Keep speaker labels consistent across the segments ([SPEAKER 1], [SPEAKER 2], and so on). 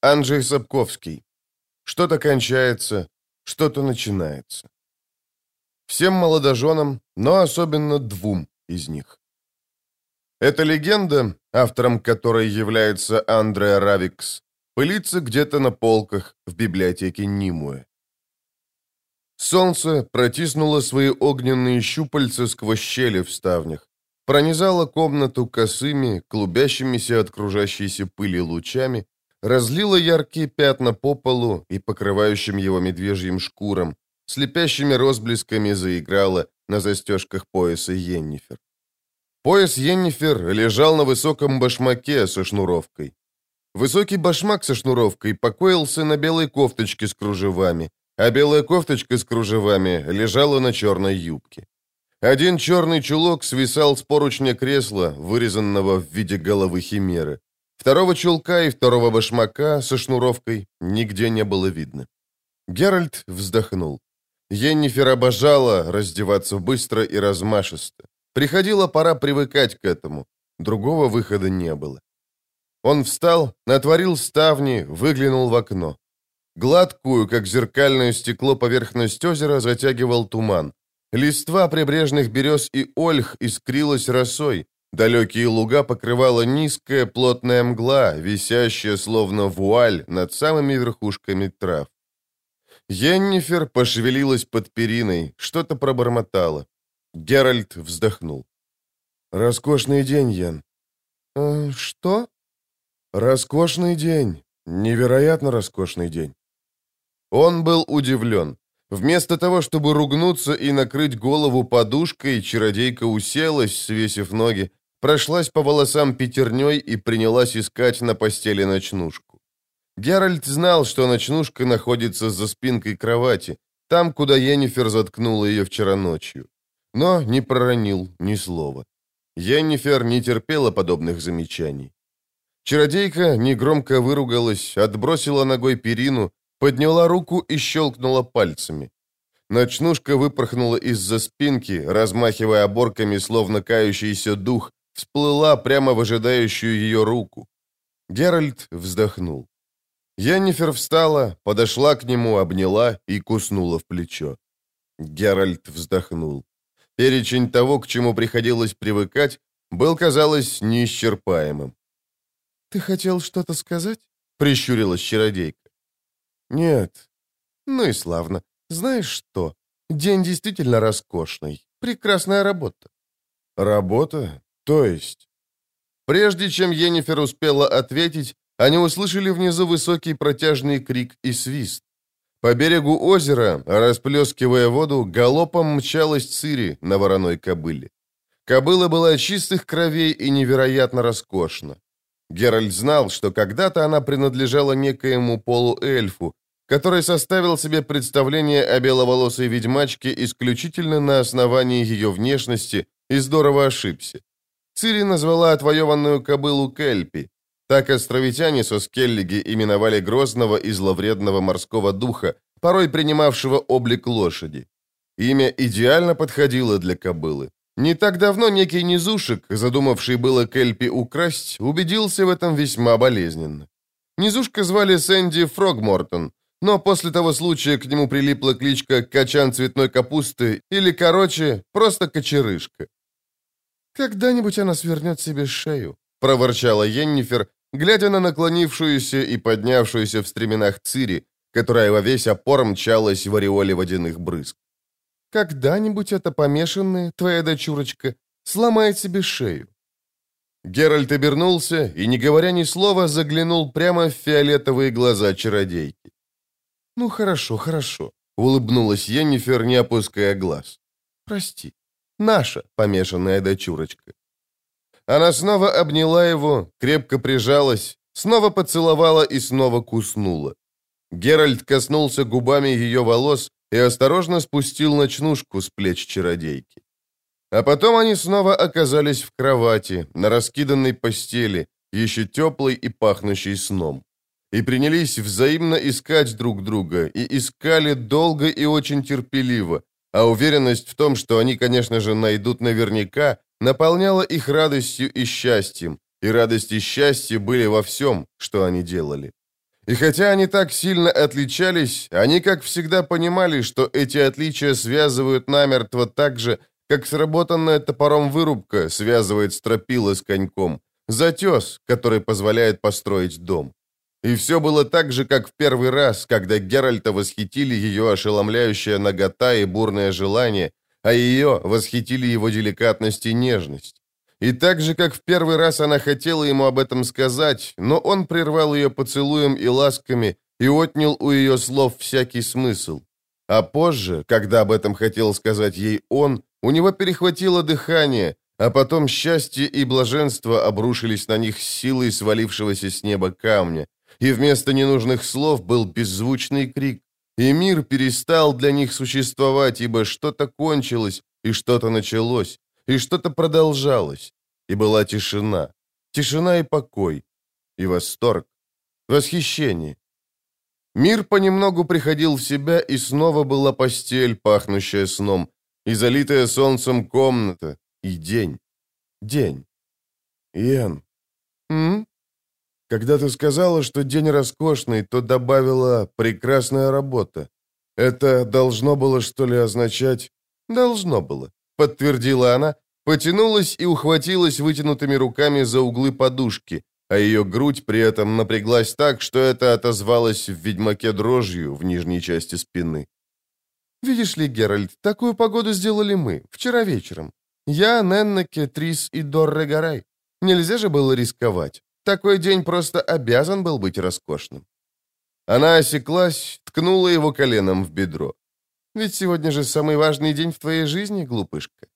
[SPEAKER 1] Анджей Сапковский. Что-то кончается, что-то начинается. Всем молодоженам, но особенно двум из них. Эта легенда, автором которой является Андреа Равикс, пылится где-то на полках в библиотеке Нимуэ. Солнце протиснуло свои огненные щупальца сквозь щели в ставнях, пронизало комнату косыми, клубящимися от кружащейся пыли лучами, разлило яркие пятна по полу и покрывающим его медвежьим шкурам, слепящими розблесками заиграла на застежках пояса Йеннифер. Пояс Йеннифер лежал на высоком башмаке со шнуровкой. Высокий башмак со шнуровкой покоился на белой кофточке с кружевами, а белая кофточка с кружевами лежала на черной юбке. Один черный чулок свисал с поручня кресла, вырезанного в виде головы химеры. Второго чулка и второго башмака со шнуровкой нигде не было видно. Геральт вздохнул. Йеннифер обожала раздеваться быстро и размашисто. Приходила пора привыкать к этому. Другого выхода не было. Он встал, натворил ставни, выглянул в окно. Гладкую, как зеркальное стекло, поверхность озера затягивал туман. Листва прибрежных берез и ольх искрилась росой. Далекие луга покрывала низкая плотная мгла, висящая словно вуаль над самыми верхушками трав. Йеннифер пошевелилась под периной, что-то пробормотала. Геральт вздохнул. «Роскошный день, Йен». «Э, «Что?» «Роскошный день. Невероятно роскошный день». Он был удивлен. Вместо того, чтобы ругнуться и накрыть голову подушкой, чародейка уселась, свесив ноги, прошлась по волосам пятерней и принялась искать на постели ночнушку. Геральт знал, что ночнушка находится за спинкой кровати, там, куда Йеннифер заткнула ее вчера ночью. Но не проронил ни слова. Йеннифер не терпела подобных замечаний. Чародейка негромко выругалась, отбросила ногой перину, подняла руку и щелкнула пальцами. Ночнушка выпорхнула из-за спинки, размахивая оборками, словно кающийся дух, всплыла прямо в ожидающую ее руку. Геральт вздохнул. Йеннифер встала, подошла к нему, обняла и куснула в плечо. Геральт вздохнул. Перечень того, к чему приходилось привыкать, был, казалось, неисчерпаемым. «Ты хотел что-то сказать?» — прищурилась чародейка. «Нет». «Ну и славно. Знаешь что? День действительно роскошный. Прекрасная работа». «Работа? То есть?» Прежде чем Йеннифер успела ответить, они услышали внизу высокий протяжный крик и свист. По берегу озера, расплескивая воду, галопом мчалась Цири на вороной кобыле. Кобыла была чистых кровей и невероятно роскошна. Геральт знал, что когда-то она принадлежала некоему полуэльфу, который составил себе представление о беловолосой ведьмачке исключительно на основании ее внешности и здорово ошибся. Цири назвала отвоеванную кобылу Кельпи. Так островитяне со Скеллиги именовали грозного и зловредного морского духа, порой принимавшего облик лошади. Имя идеально подходило для кобылы. Не так давно некий низушек, задумавший было Кельпи украсть, убедился в этом весьма болезненно. Низушка звали Сэнди Фрогмортон, но после того случая к нему прилипла кличка «Качан цветной капусты» или, короче, просто «Кочерышка». «Когда-нибудь она свернет себе шею», — проворчала Йеннифер, глядя на наклонившуюся и поднявшуюся в стременах Цири, которая во весь опор мчалась в ореоле водяных брызг. Когда-нибудь эта помешанная, твоя дочурочка, сломает себе шею. Геральт обернулся и, не говоря ни слова, заглянул прямо в фиолетовые глаза чародейки. «Ну, хорошо, хорошо», — улыбнулась Йеннифер, не опуская глаз. «Прости, наша помешанная дочурочка». Она снова обняла его, крепко прижалась, снова поцеловала и снова куснула. Геральт коснулся губами ее волос и осторожно спустил ночнушку с плеч чародейки. А потом они снова оказались в кровати, на раскиданной постели, еще теплой и пахнущей сном. И принялись взаимно искать друг друга, и искали долго и очень терпеливо, а уверенность в том, что они, конечно же, найдут наверняка, наполняла их радостью и счастьем, и радость и счастье были во всем, что они делали. И хотя они так сильно отличались, они, как всегда, понимали, что эти отличия связывают намертво так же, как сработанная топором вырубка связывает стропила с коньком, затес, который позволяет построить дом. И все было так же, как в первый раз, когда Геральта восхитили ее ошеломляющая нагота и бурное желание, а ее восхитили его деликатность и нежность. И так же, как в первый раз она хотела ему об этом сказать, но он прервал ее поцелуем и ласками и отнял у ее слов всякий смысл. А позже, когда об этом хотел сказать ей он, у него перехватило дыхание, а потом счастье и блаженство обрушились на них силой свалившегося с неба камня, и вместо ненужных слов был беззвучный крик, и мир перестал для них существовать, ибо что-то кончилось и что-то началось, и что-то продолжалось, и была тишина, тишина и покой, и восторг, восхищение. Мир понемногу приходил в себя, и снова была постель, пахнущая сном, и залитая солнцем комната, и день. День. Иэн. М? Когда ты сказала, что день роскошный, то добавила «прекрасная работа». Это должно было, что ли, означать? Должно было, подтвердила она, потянулась и ухватилась вытянутыми руками за углы подушки, а ее грудь при этом напряглась так, что это отозвалось в ведьмаке дрожью в нижней части спины. «Видишь ли, Геральт, такую погоду сделали мы, вчера вечером. Я, Неннеке, Трис и Дорре Гарай. Нельзя же было рисковать. Такой день просто обязан был быть роскошным». Она осеклась, ткнула его коленом в бедро. «Ведь сегодня же самый важный день в твоей жизни, глупышка».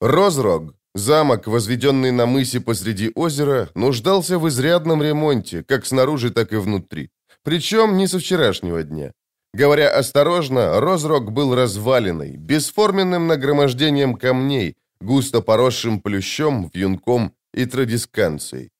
[SPEAKER 1] Розрог, замок, возведенный на мысе посреди озера, нуждался в изрядном ремонте, как снаружи, так и внутри. Причем не со вчерашнего дня. Говоря осторожно, Розрог был развалиной, бесформенным нагромождением камней, густо поросшим плющом, вьюнком и традисканцией.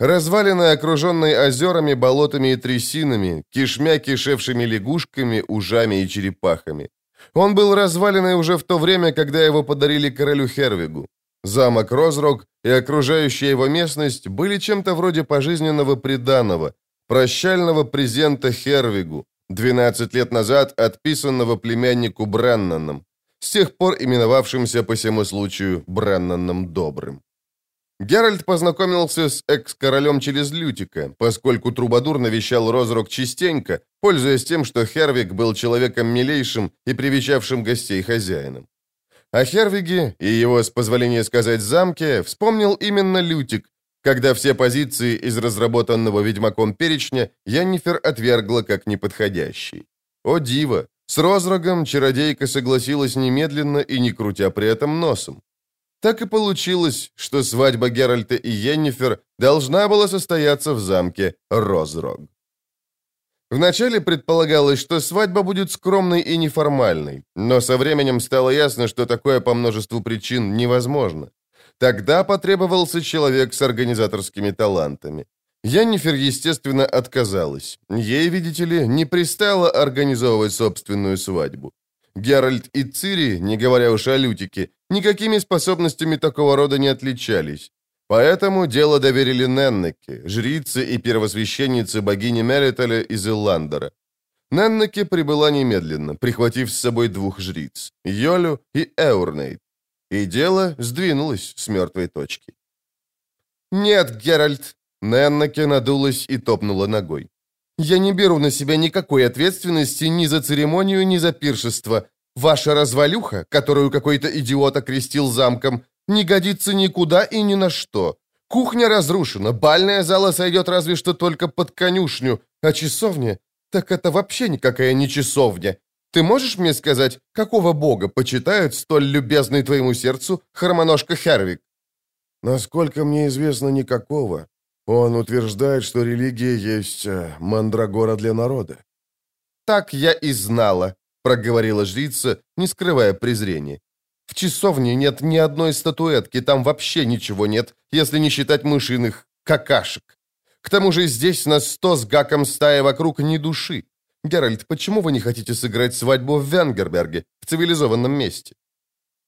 [SPEAKER 1] Развалины, окруженные озерами, болотами и трясинами, кишмя кишевшими лягушками, ужами и черепахами. Он был разваленный уже в то время, когда его подарили королю Хервигу. Замок Розрог и окружающая его местность были чем-то вроде пожизненного приданого, прощального презента Хервигу, 12 лет назад отписанного племяннику Бреннаном, с тех пор именовавшимся по всему случаю Бреннаном Добрым. Геральт познакомился с экс-королем через Лютика, поскольку Трубадур навещал Розрок частенько, пользуясь тем, что Хервиг был человеком милейшим и привечавшим гостей хозяином. О Хервиге и его, с позволения сказать, замке вспомнил именно Лютик, когда все позиции из разработанного ведьмаком перечня Яннифер отвергла как неподходящий. О диво! С Розрогом чародейка согласилась немедленно и не крутя при этом носом. Так и получилось, что свадьба Геральта и Йеннифер должна была состояться в замке Розрог. Вначале предполагалось, что свадьба будет скромной и неформальной, но со временем стало ясно, что такое по множеству причин невозможно. Тогда потребовался человек с организаторскими талантами. Яннифер, естественно, отказалась. Ей, видите ли, не пристало организовывать собственную свадьбу. Геральт и Цири, не говоря уж о Лютике, никакими способностями такого рода не отличались. Поэтому дело доверили Неннеке, жрице и первосвященнице богини Мериталя из Илландера. Неннеке прибыла немедленно, прихватив с собой двух жриц – Йолю и Эурнейт. И дело сдвинулось с мертвой точки. «Нет, Геральт!» Неннаке надулась и топнула ногой. «Я не беру на себя никакой ответственности ни за церемонию, ни за пиршество. Ваша развалюха, которую какой-то идиот окрестил замком, не годится никуда и ни на что. Кухня разрушена, бальная зала сойдет разве что только под конюшню, а часовня? Так это вообще никакая не часовня. Ты можешь мне сказать, какого бога почитают столь любезный твоему сердцу хромоножка Хервик?» «Насколько мне известно, никакого. Он утверждает, что религия есть э, мандрагора для народа». «Так я и знала», — проговорила жрица, не скрывая презрения. «В часовне нет ни одной статуэтки, там вообще ничего нет, если не считать мышиных какашек. К тому же здесь на сто с гаком стая вокруг ни души. «Геральт, почему вы не хотите сыграть свадьбу в Венгерберге, в цивилизованном месте?»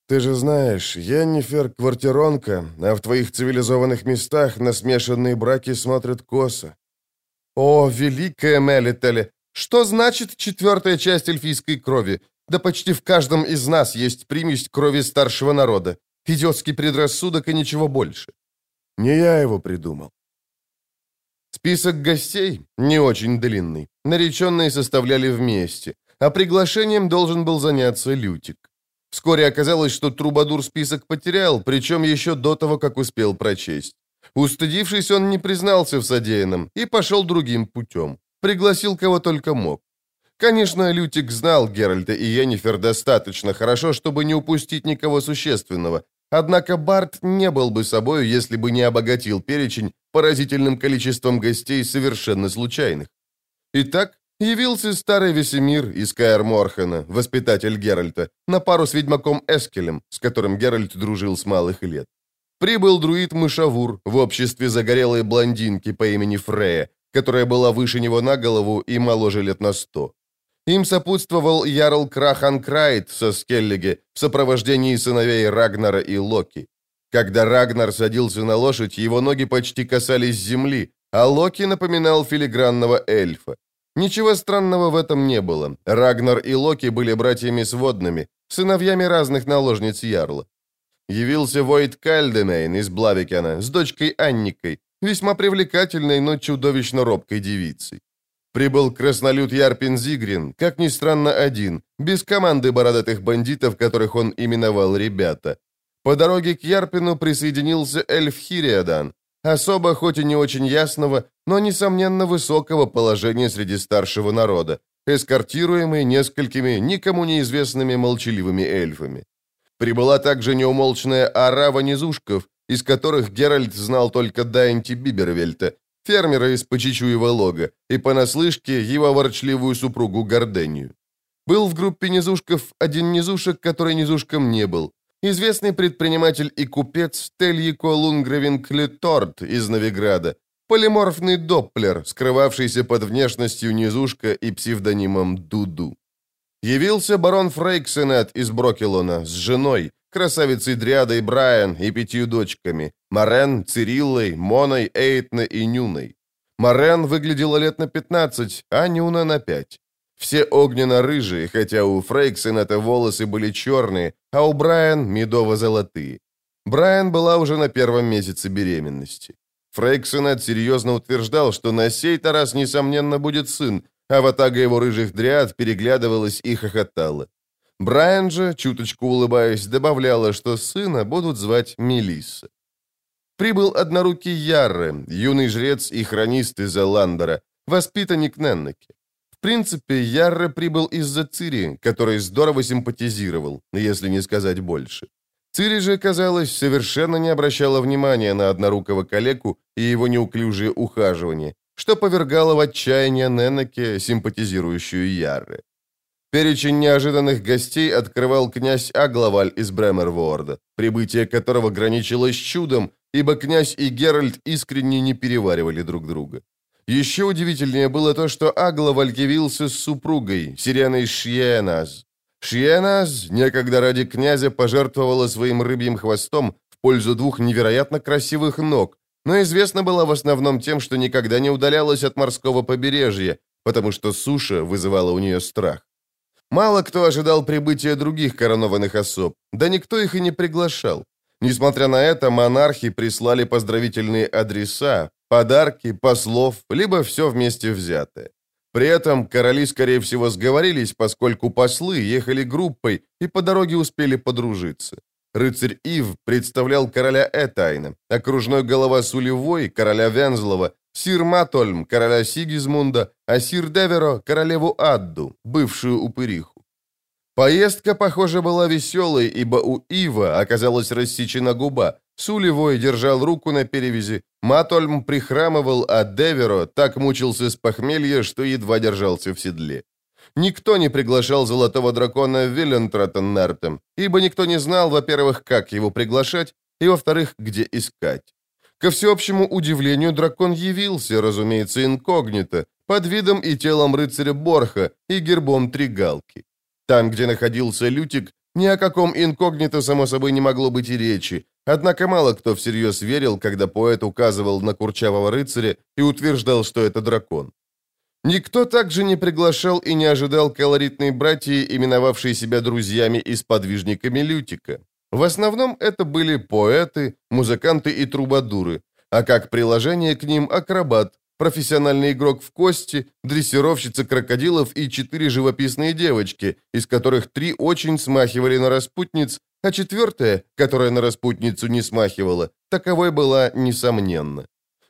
[SPEAKER 1] «Ты же знаешь, Йеннифер — квартиронка, а в твоих цивилизованных местах на смешанные браки смотрят косо». О, великая Мелителе! Что значит четвертая часть эльфийской крови? Да почти в каждом из нас есть примесь крови старшего народа. Идиотский предрассудок и ничего больше. Не я его придумал. Список гостей не очень длинный. Нареченные составляли вместе, а приглашением должен был заняться Лютик. Вскоре оказалось, что Трубадур список потерял, причем еще до того, как успел прочесть. Устыдившись, он не признался в содеянном и пошел другим путем. Пригласил кого только мог. Конечно, Лютик знал Геральта и Йеннифер достаточно хорошо, чтобы не упустить никого существенного. Однако Барт не был бы собою, если бы не обогатил перечень поразительным количеством гостей совершенно случайных. Итак, явился старый Весемир из Каэр Морхена, воспитатель Геральта, на пару с ведьмаком Эскелем, с которым Геральт дружил с малых лет. Прибыл друид Мышавур в обществе загорелой блондинки по имени Фрея, которая была выше него на голову и моложе лет на сто. Им сопутствовал Ярл Краханкрайт со Скеллиге в сопровождении сыновей Рагнара и Локи. Когда Рагнар садился на лошадь, его ноги почти касались земли, а Локи напоминал филигранного эльфа. Ничего странного в этом не было. Рагнар и Локи были братьями сводными, сыновьями разных наложниц Ярла. Явился Войт Кальдемейн из Блавикена с дочкой Анникой, весьма привлекательной, но чудовищно робкой девицей. Прибыл краснолюд Ярпин Зигрин, как ни странно, один, без команды бородатых бандитов, которых он именовал «ребята». По дороге к Ярпину присоединился эльф Хириадан, особо, хоть и не очень ясного, но, несомненно, высокого положения среди старшего народа, эскортируемый несколькими никому неизвестными молчаливыми эльфами. Прибыла также неумолчная орава низушков, из которых Геральт знал только Дайнти Бибервельта, фермера из Почечуева лога, и понаслышке его ворчливую супругу Гордению. Был в группе низушков один низушек, который низушком не был. Известный предприниматель и купец Тельико Лунгревин Клеторт из Новиграда, полиморфный доплер, скрывавшийся под внешностью низушка и псевдонимом Дуду. Явился барон Фрейксенет из Брокелона с женой, красавицей Дриадой Брайан и пятью дочками, Марен, Цириллой, Моной, Эйтной и Нюной. Марен выглядела лет на 15, а Нюна на 5. Все огненно-рыжие, хотя у Фрейксенета волосы были черные, а у Брайан медово-золотые. Брайан была уже на первом месяце беременности. Фрейксенет серьезно утверждал, что на сей-то раз, несомненно, будет сын, а ватага его рыжих дриад переглядывалась и хохотала. Брайан же, чуточку улыбаясь, добавляла, что сына будут звать Мелисса. Прибыл однорукий Ярре, юный жрец и хронист из Эландера, воспитанник Неннеки. В принципе, Ярре прибыл из-за Цири, который здорово симпатизировал, если не сказать больше. Цири же, казалось, совершенно не обращала внимания на однорукого калеку и его неуклюжее ухаживание, что повергало в отчаяние Неннеке, симпатизирующую Ярре. Перечень неожиданных гостей открывал князь Аглаваль из Бремерворда, прибытие которого граничилось чудом, ибо князь и Геральт искренне не переваривали друг друга. Еще удивительнее было то, что Аглаваль явился с супругой, Сиреной Шьеназ. Шьеназ некогда ради князя пожертвовала своим рыбьим хвостом в пользу двух невероятно красивых ног, но известна была в основном тем, что никогда не удалялась от морского побережья, потому что суша вызывала у нее страх. Мало кто ожидал прибытия других коронованных особ, да никто их и не приглашал. Несмотря на это, монархи прислали поздравительные адреса, подарки, послов, либо все вместе взятое. При этом короли, скорее всего, сговорились, поскольку послы ехали группой и по дороге успели подружиться. Рыцарь Ив представлял короля Этайна, окружной голова Сулевой, короля Вензлова, сир Матольм, короля Сигизмунда, а сир Деверо – королеву Адду, бывшую упыриху. Поездка, похоже, была веселой, ибо у Ива оказалась рассечена губа, Сулевой держал руку на перевязи, Матольм прихрамывал, а Деверо так мучился с похмелья, что едва держался в седле. Никто не приглашал золотого дракона Виллентратеннартем, ибо никто не знал, во-первых, как его приглашать, и, во-вторых, где искать. Ко всеобщему удивлению, дракон явился, разумеется, инкогнито, под видом и телом рыцаря Борха и гербом Тригалки. Там, где находился Лютик, Ни о каком инкогнито, само собой, не могло быть и речи, однако мало кто всерьез верил, когда поэт указывал на курчавого рыцаря и утверждал, что это дракон. Никто также не приглашал и не ожидал колоритные братья, именовавшие себя друзьями и сподвижниками Лютика. В основном это были поэты, музыканты и трубадуры, а как приложение к ним акробат, профессиональный игрок в кости, дрессировщица крокодилов и четыре живописные девочки, из которых три очень смахивали на распутниц, а четвертая, которая на распутницу не смахивала, таковой была несомненно.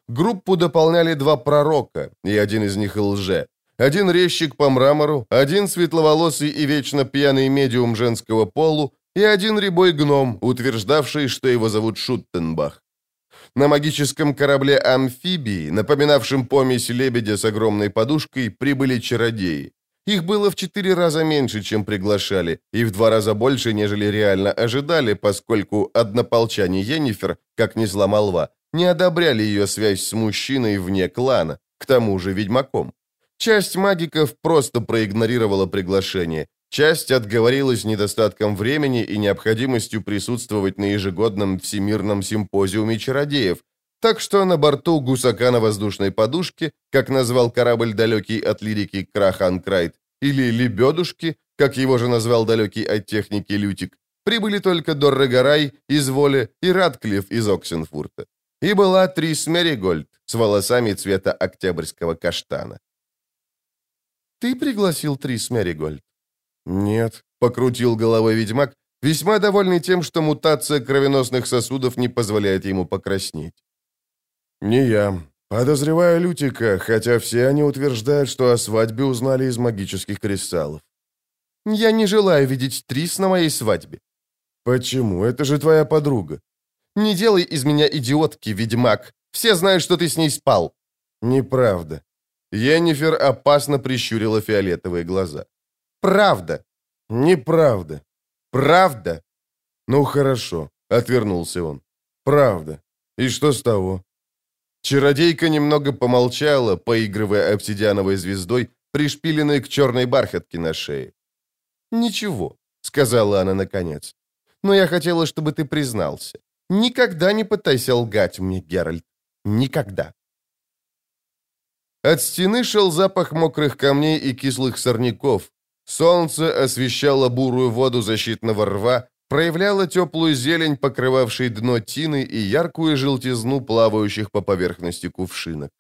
[SPEAKER 1] Группу дополняли два пророка, и один из них лже. Один резчик по мрамору, один светловолосый и вечно пьяный медиум женского полу, и один рябой гном, утверждавший, что его зовут Шуттенбах. На магическом корабле «Амфибии», напоминавшем помесь лебедя с огромной подушкой, прибыли чародеи. Их было в четыре раза меньше, чем приглашали, и в два раза больше, нежели реально ожидали, поскольку однополчане Йеннифер, как несла молва, не одобряли ее связь с мужчиной вне клана, к тому же ведьмаком. Часть магиков просто проигнорировала приглашение, часть отговорилась недостатком времени и необходимостью присутствовать на ежегодном всемирном симпозиуме чародеев, так что на борту гусака на воздушной подушке, как назвал корабль далекий от лирики Крахан Крайт, или Лебедушки, как его же назвал далекий от техники Лютик, прибыли только Доррегорай из Воли и Радклифф из Оксенфурта. И была Трис Меригольд с волосами цвета октябрьского каштана. «Ты пригласил Трис Меригольд?» «Нет», — покрутил головой ведьмак, весьма довольный тем, что мутация кровеносных сосудов не позволяет ему покраснеть. «Не я. Подозреваю Лютика, хотя все они утверждают, что о свадьбе узнали из магических кристаллов». «Я не желаю видеть Трис на моей свадьбе». «Почему? Это же твоя подруга». Не делай из меня идиотки, ведьмак. Все знают, что ты с ней спал». «Неправда». Йеннифер опасно прищурила фиолетовые глаза. «Правда». «Неправда». «Правда». «Ну хорошо», — отвернулся он. «Правда. И что с того?» Чародейка немного помолчала, поигрывая обсидиановой звездой, пришпиленной к черной бархатке на шее. «Ничего», — сказала она наконец. «Но я хотела, чтобы ты признался. Никогда не пытайся лгать мне, Геральт. Никогда. От стены шел запах мокрых камней и кислых сорняков. Солнце освещало бурую воду защитного рва, проявляло теплую зелень, покрывавшей дно тины, и яркую желтизну плавающих по поверхности кувшинок.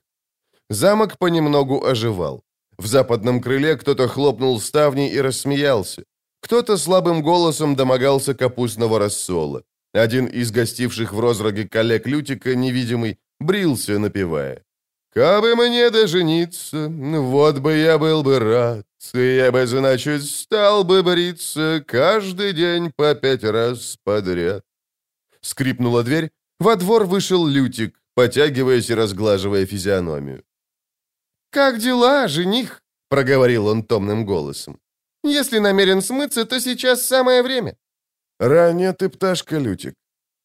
[SPEAKER 1] Замок понемногу оживал. В западном крыле кто-то хлопнул ставней и рассмеялся. Кто-то слабым голосом домогался капустного рассола. Один из гостивших в розроге коллег Лютика, невидимый, брился, напевая. «Кабы мне дожениться, вот бы я был бы рад, я бы, значит, стал бы бриться каждый день по пять раз подряд». Скрипнула дверь, во двор вышел Лютик, потягиваясь и разглаживая физиономию. «Как дела, жених?» — проговорил он томным голосом. «Если намерен смыться, то сейчас самое время. «Ранее ты пташка, Лютик».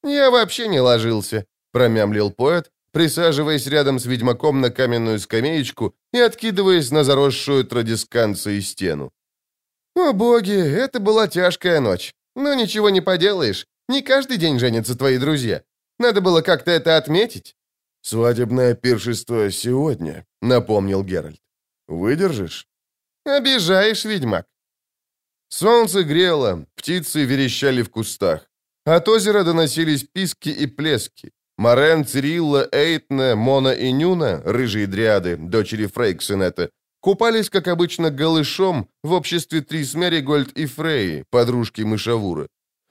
[SPEAKER 1] «Я вообще не ложился», — промямлил поэт, присаживаясь рядом с ведьмаком на каменную скамеечку и откидываясь на заросшую традисканцию стену. «О боги, это была тяжкая ночь. Но ничего не поделаешь, не каждый день женятся твои друзья. Надо было как-то это отметить». «Свадебное пиршество сегодня», — напомнил Геральт. «Выдержишь?» «Обижаешь, ведьмак. Солнце грело, птицы верещали в кустах. От озера доносились писки и плески. Морен, Цирилла, Эйтна, Мона и Нюна, рыжие дриады, дочери Фрейксенета, купались, как обычно, голышом в обществе Трис Меригольд и Фрейи, подружки мышавуры.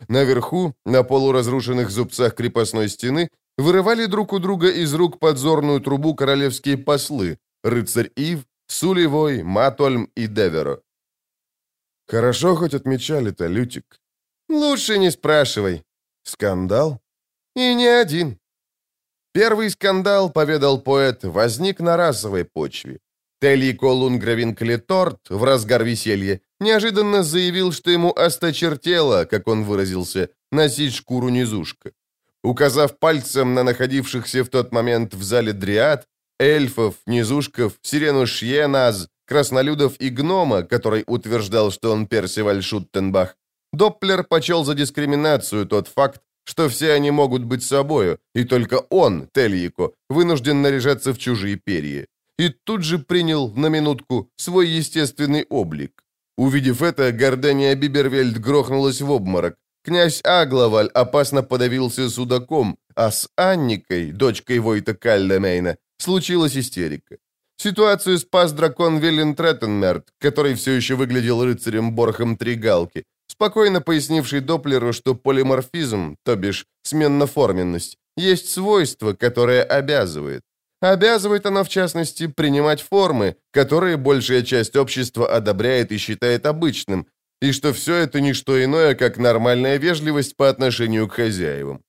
[SPEAKER 1] Наверху, на полуразрушенных зубцах крепостной стены, вырывали друг у друга из рук подзорную трубу королевские послы, рыцарь Ив, Сулевой, Матольм и Деверо. Хорошо хоть отмечали-то, Лютик. Лучше не спрашивай. Скандал? И не один. Первый скандал, поведал поэт, возник на расовой почве. Телли Колунгравин Клеторт в разгар веселья неожиданно заявил, что ему осточертело, как он выразился, носить шкуру низушка. Указав пальцем на находившихся в тот момент в зале дриад, эльфов, низушков, сирену Шьеназ, краснолюдов и гнома, который утверждал, что он Персиваль Шуттенбах, Доплер почел за дискриминацию тот факт, что все они могут быть собою, и только он, Тельико, вынужден наряжаться в чужие перья. И тут же принял, на минутку, свой естественный облик. Увидев это, Гордения Бибервельд грохнулась в обморок. Князь Агловаль опасно подавился судаком, а с Анникой, дочкой Войта Кальдемейна, случилась истерика. Ситуацию спас дракон Виллен Треттенмерт, который все еще выглядел рыцарем Борхом Тригалки, спокойно пояснивший Доплеру, что полиморфизм, то бишь сменноформенность, есть свойство, которое обязывает. Обязывает оно, в частности, принимать формы, которые большая часть общества одобряет и считает обычным, и что все это не что иное, как нормальная вежливость по отношению к хозяевам.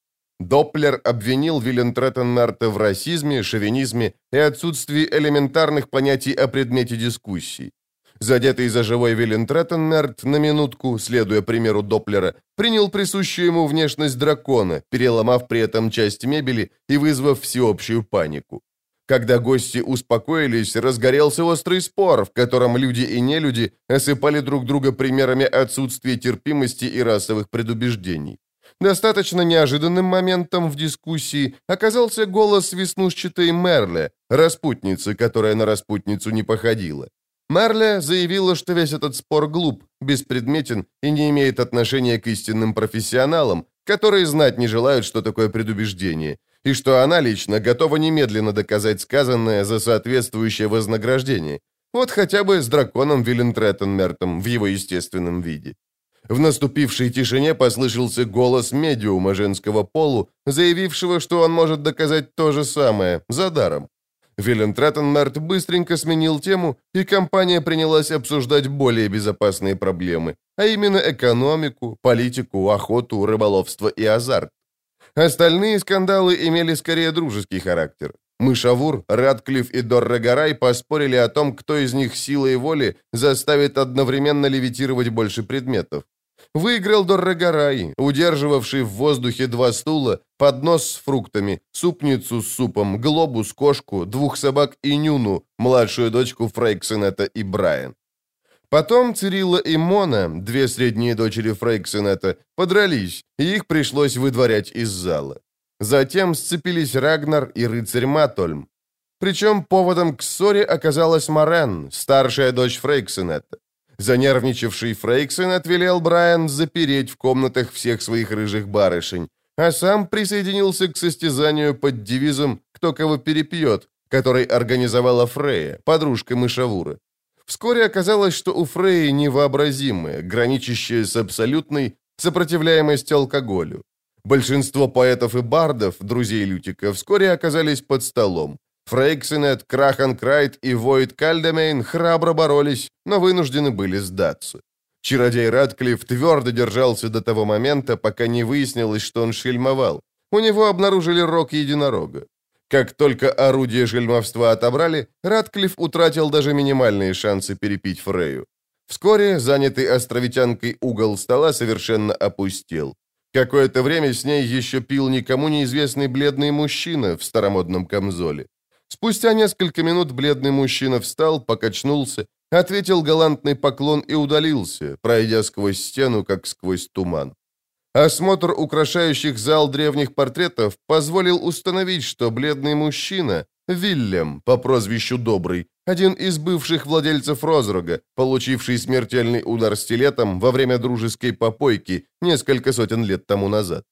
[SPEAKER 1] Доплер обвинил Виллентретенмерта в расизме, шовинизме и отсутствии элементарных понятий о предмете дискуссий. Задетый за живой Виллентретенмерт на минутку, следуя примеру Доплера, принял присущую ему внешность дракона, переломав при этом часть мебели и вызвав всеобщую панику. Когда гости успокоились, разгорелся острый спор, в котором люди и нелюди осыпали друг друга примерами отсутствия терпимости и расовых предубеждений. Достаточно неожиданным моментом в дискуссии оказался голос веснушчатой Мерле, распутницы, которая на распутницу не походила. Мерле заявила, что весь этот спор глуп, беспредметен и не имеет отношения к истинным профессионалам, которые знать не желают, что такое предубеждение, и что она лично готова немедленно доказать сказанное за соответствующее вознаграждение. Вот хотя бы с драконом Виллентретенмертом в его естественном виде. В наступившей тишине послышался голос медиума женского полу, заявившего, что он может доказать то же самое, за даром. Виллен Траттенмерт быстренько сменил тему, и компания принялась обсуждать более безопасные проблемы, а именно экономику, политику, охоту, рыболовство и азарт. Остальные скандалы имели скорее дружеский характер. Мышавур, Радклифф и Доррегарай поспорили о том, кто из них силой воли заставит одновременно левитировать больше предметов. Выиграл Доррегарай, удерживавший в воздухе два стула, поднос с фруктами, супницу с супом, глобус, кошку, двух собак и Нюну, младшую дочку Фрейксенета и Брайан. Потом Цирилла и Мона, две средние дочери Фрейксенета, подрались, и их пришлось выдворять из зала. Затем сцепились Рагнар и рыцарь Матольм. Причем поводом к ссоре оказалась Морен, старшая дочь Фрейксенета. Занервничавший Фрейксен отвелел Брайан запереть в комнатах всех своих рыжих барышень, а сам присоединился к состязанию под девизом «Кто кого перепьет», который организовала Фрея, подружка Мышавура. Вскоре оказалось, что у Фреи невообразимая, граничащая с абсолютной сопротивляемость алкоголю. Большинство поэтов и бардов, друзей Лютика, вскоре оказались под столом. Фрейксенет, Краханкрайт и Войд Кальдемейн храбро боролись, но вынуждены были сдаться. Чародей Радклифф твердо держался до того момента, пока не выяснилось, что он шельмовал. У него обнаружили рог единорога. Как только орудие шельмовства отобрали, Радклифф утратил даже минимальные шансы перепить Фрею. Вскоре, занятый островитянкой угол стола совершенно опустел. Какое-то время с ней еще пил никому неизвестный бледный мужчина в старомодном камзоле. Спустя несколько минут бледный мужчина встал, покачнулся, ответил галантный поклон и удалился, пройдя сквозь стену, как сквозь туман. Осмотр украшающих зал древних портретов позволил установить, что бледный мужчина, Вильям по прозвищу Добрый, один из бывших владельцев Розрога, получивший смертельный удар стилетом во время дружеской попойки несколько сотен лет тому назад.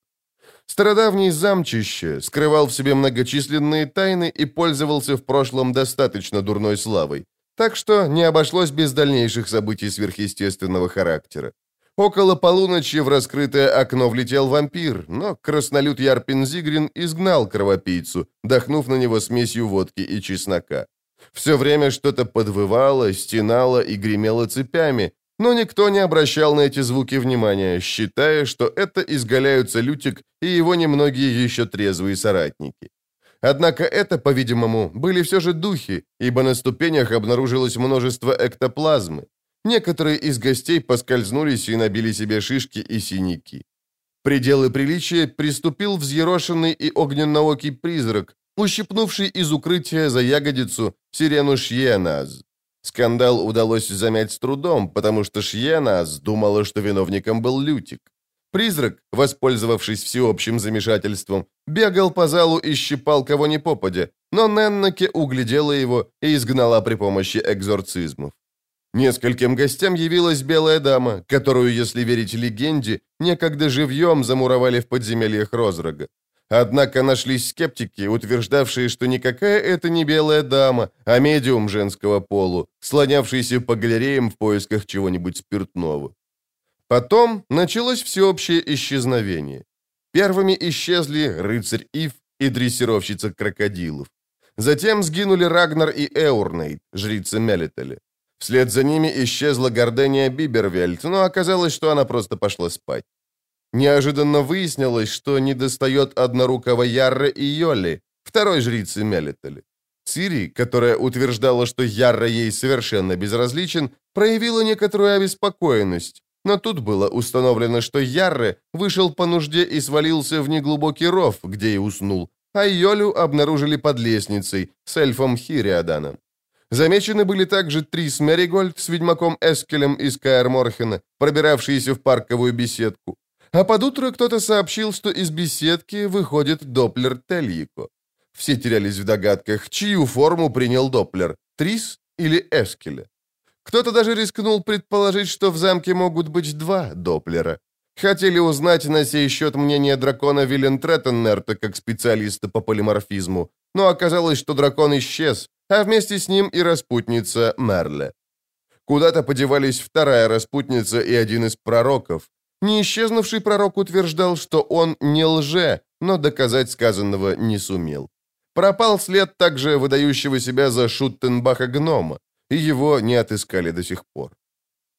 [SPEAKER 1] Стародавний замчище скрывал в себе многочисленные тайны и пользовался в прошлом достаточно дурной славой, так что не обошлось без дальнейших событий сверхъестественного характера. Около полуночи в раскрытое окно влетел вампир, но краснолюд Ярпин Зигрин изгнал кровопийцу, дохнув на него смесью водки и чеснока. Все время что-то подвывало, стенало и гремело цепями, но никто не обращал на эти звуки внимания, считая, что это изгаляются Лютик и его немногие еще трезвые соратники. Однако это, по-видимому, были все же духи, ибо на ступенях обнаружилось множество эктоплазмы. Некоторые из гостей поскользнулись и набили себе шишки и синяки. Пределы приличия приступил взъерошенный и огненноокий призрак, ущипнувший из укрытия за ягодицу сирену Шьеназ. Скандал удалось замять с трудом, потому что Шьена думала, что виновником был Лютик. Призрак, воспользовавшись всеобщим замешательством, бегал по залу и щипал кого ни попадя, но Неннаке углядела его и изгнала при помощи экзорцизмов. Нескольким гостям явилась белая дама, которую, если верить легенде, некогда живьем замуровали в подземельях Розрога. Однако нашлись скептики, утверждавшие, что никакая это не белая дама, а медиум женского полу, слонявшийся по галереям в поисках чего-нибудь спиртного. Потом началось всеобщее исчезновение. Первыми исчезли рыцарь Ив и дрессировщица крокодилов. Затем сгинули Рагнар и Эурнейт, жрица Мелитали. Вслед за ними исчезла Гордения Бибервельт, но оказалось, что она просто пошла спать. Неожиданно выяснилось, что недостает однорукого Ярра и Йоли, второй жрицы Мелитали. Цири, которая утверждала, что Ярра ей совершенно безразличен, проявила некоторую обеспокоенность, но тут было установлено, что Ярре вышел по нужде и свалился в неглубокий ров, где и уснул, а Йолю обнаружили под лестницей с эльфом Хириаданом. Замечены были также Трис Меригольд с ведьмаком Эскелем из Каэр пробиравшиеся в парковую беседку. А под утро кто-то сообщил, что из беседки выходит Доплер Тельико. Все терялись в догадках, чью форму принял Доплер, Трис или Эскеля. Кто-то даже рискнул предположить, что в замке могут быть два Доплера. Хотели узнать на сей счет мнение дракона Виллен Треттеннерта как специалиста по полиморфизму, но оказалось, что дракон исчез, а вместе с ним и распутница Мерле. Куда-то подевались вторая распутница и один из пророков. Не исчезнувший пророк утверждал, что он не лже, но доказать сказанного не сумел. Пропал след также выдающего себя за Шуттенбаха гнома, и его не отыскали до сих пор.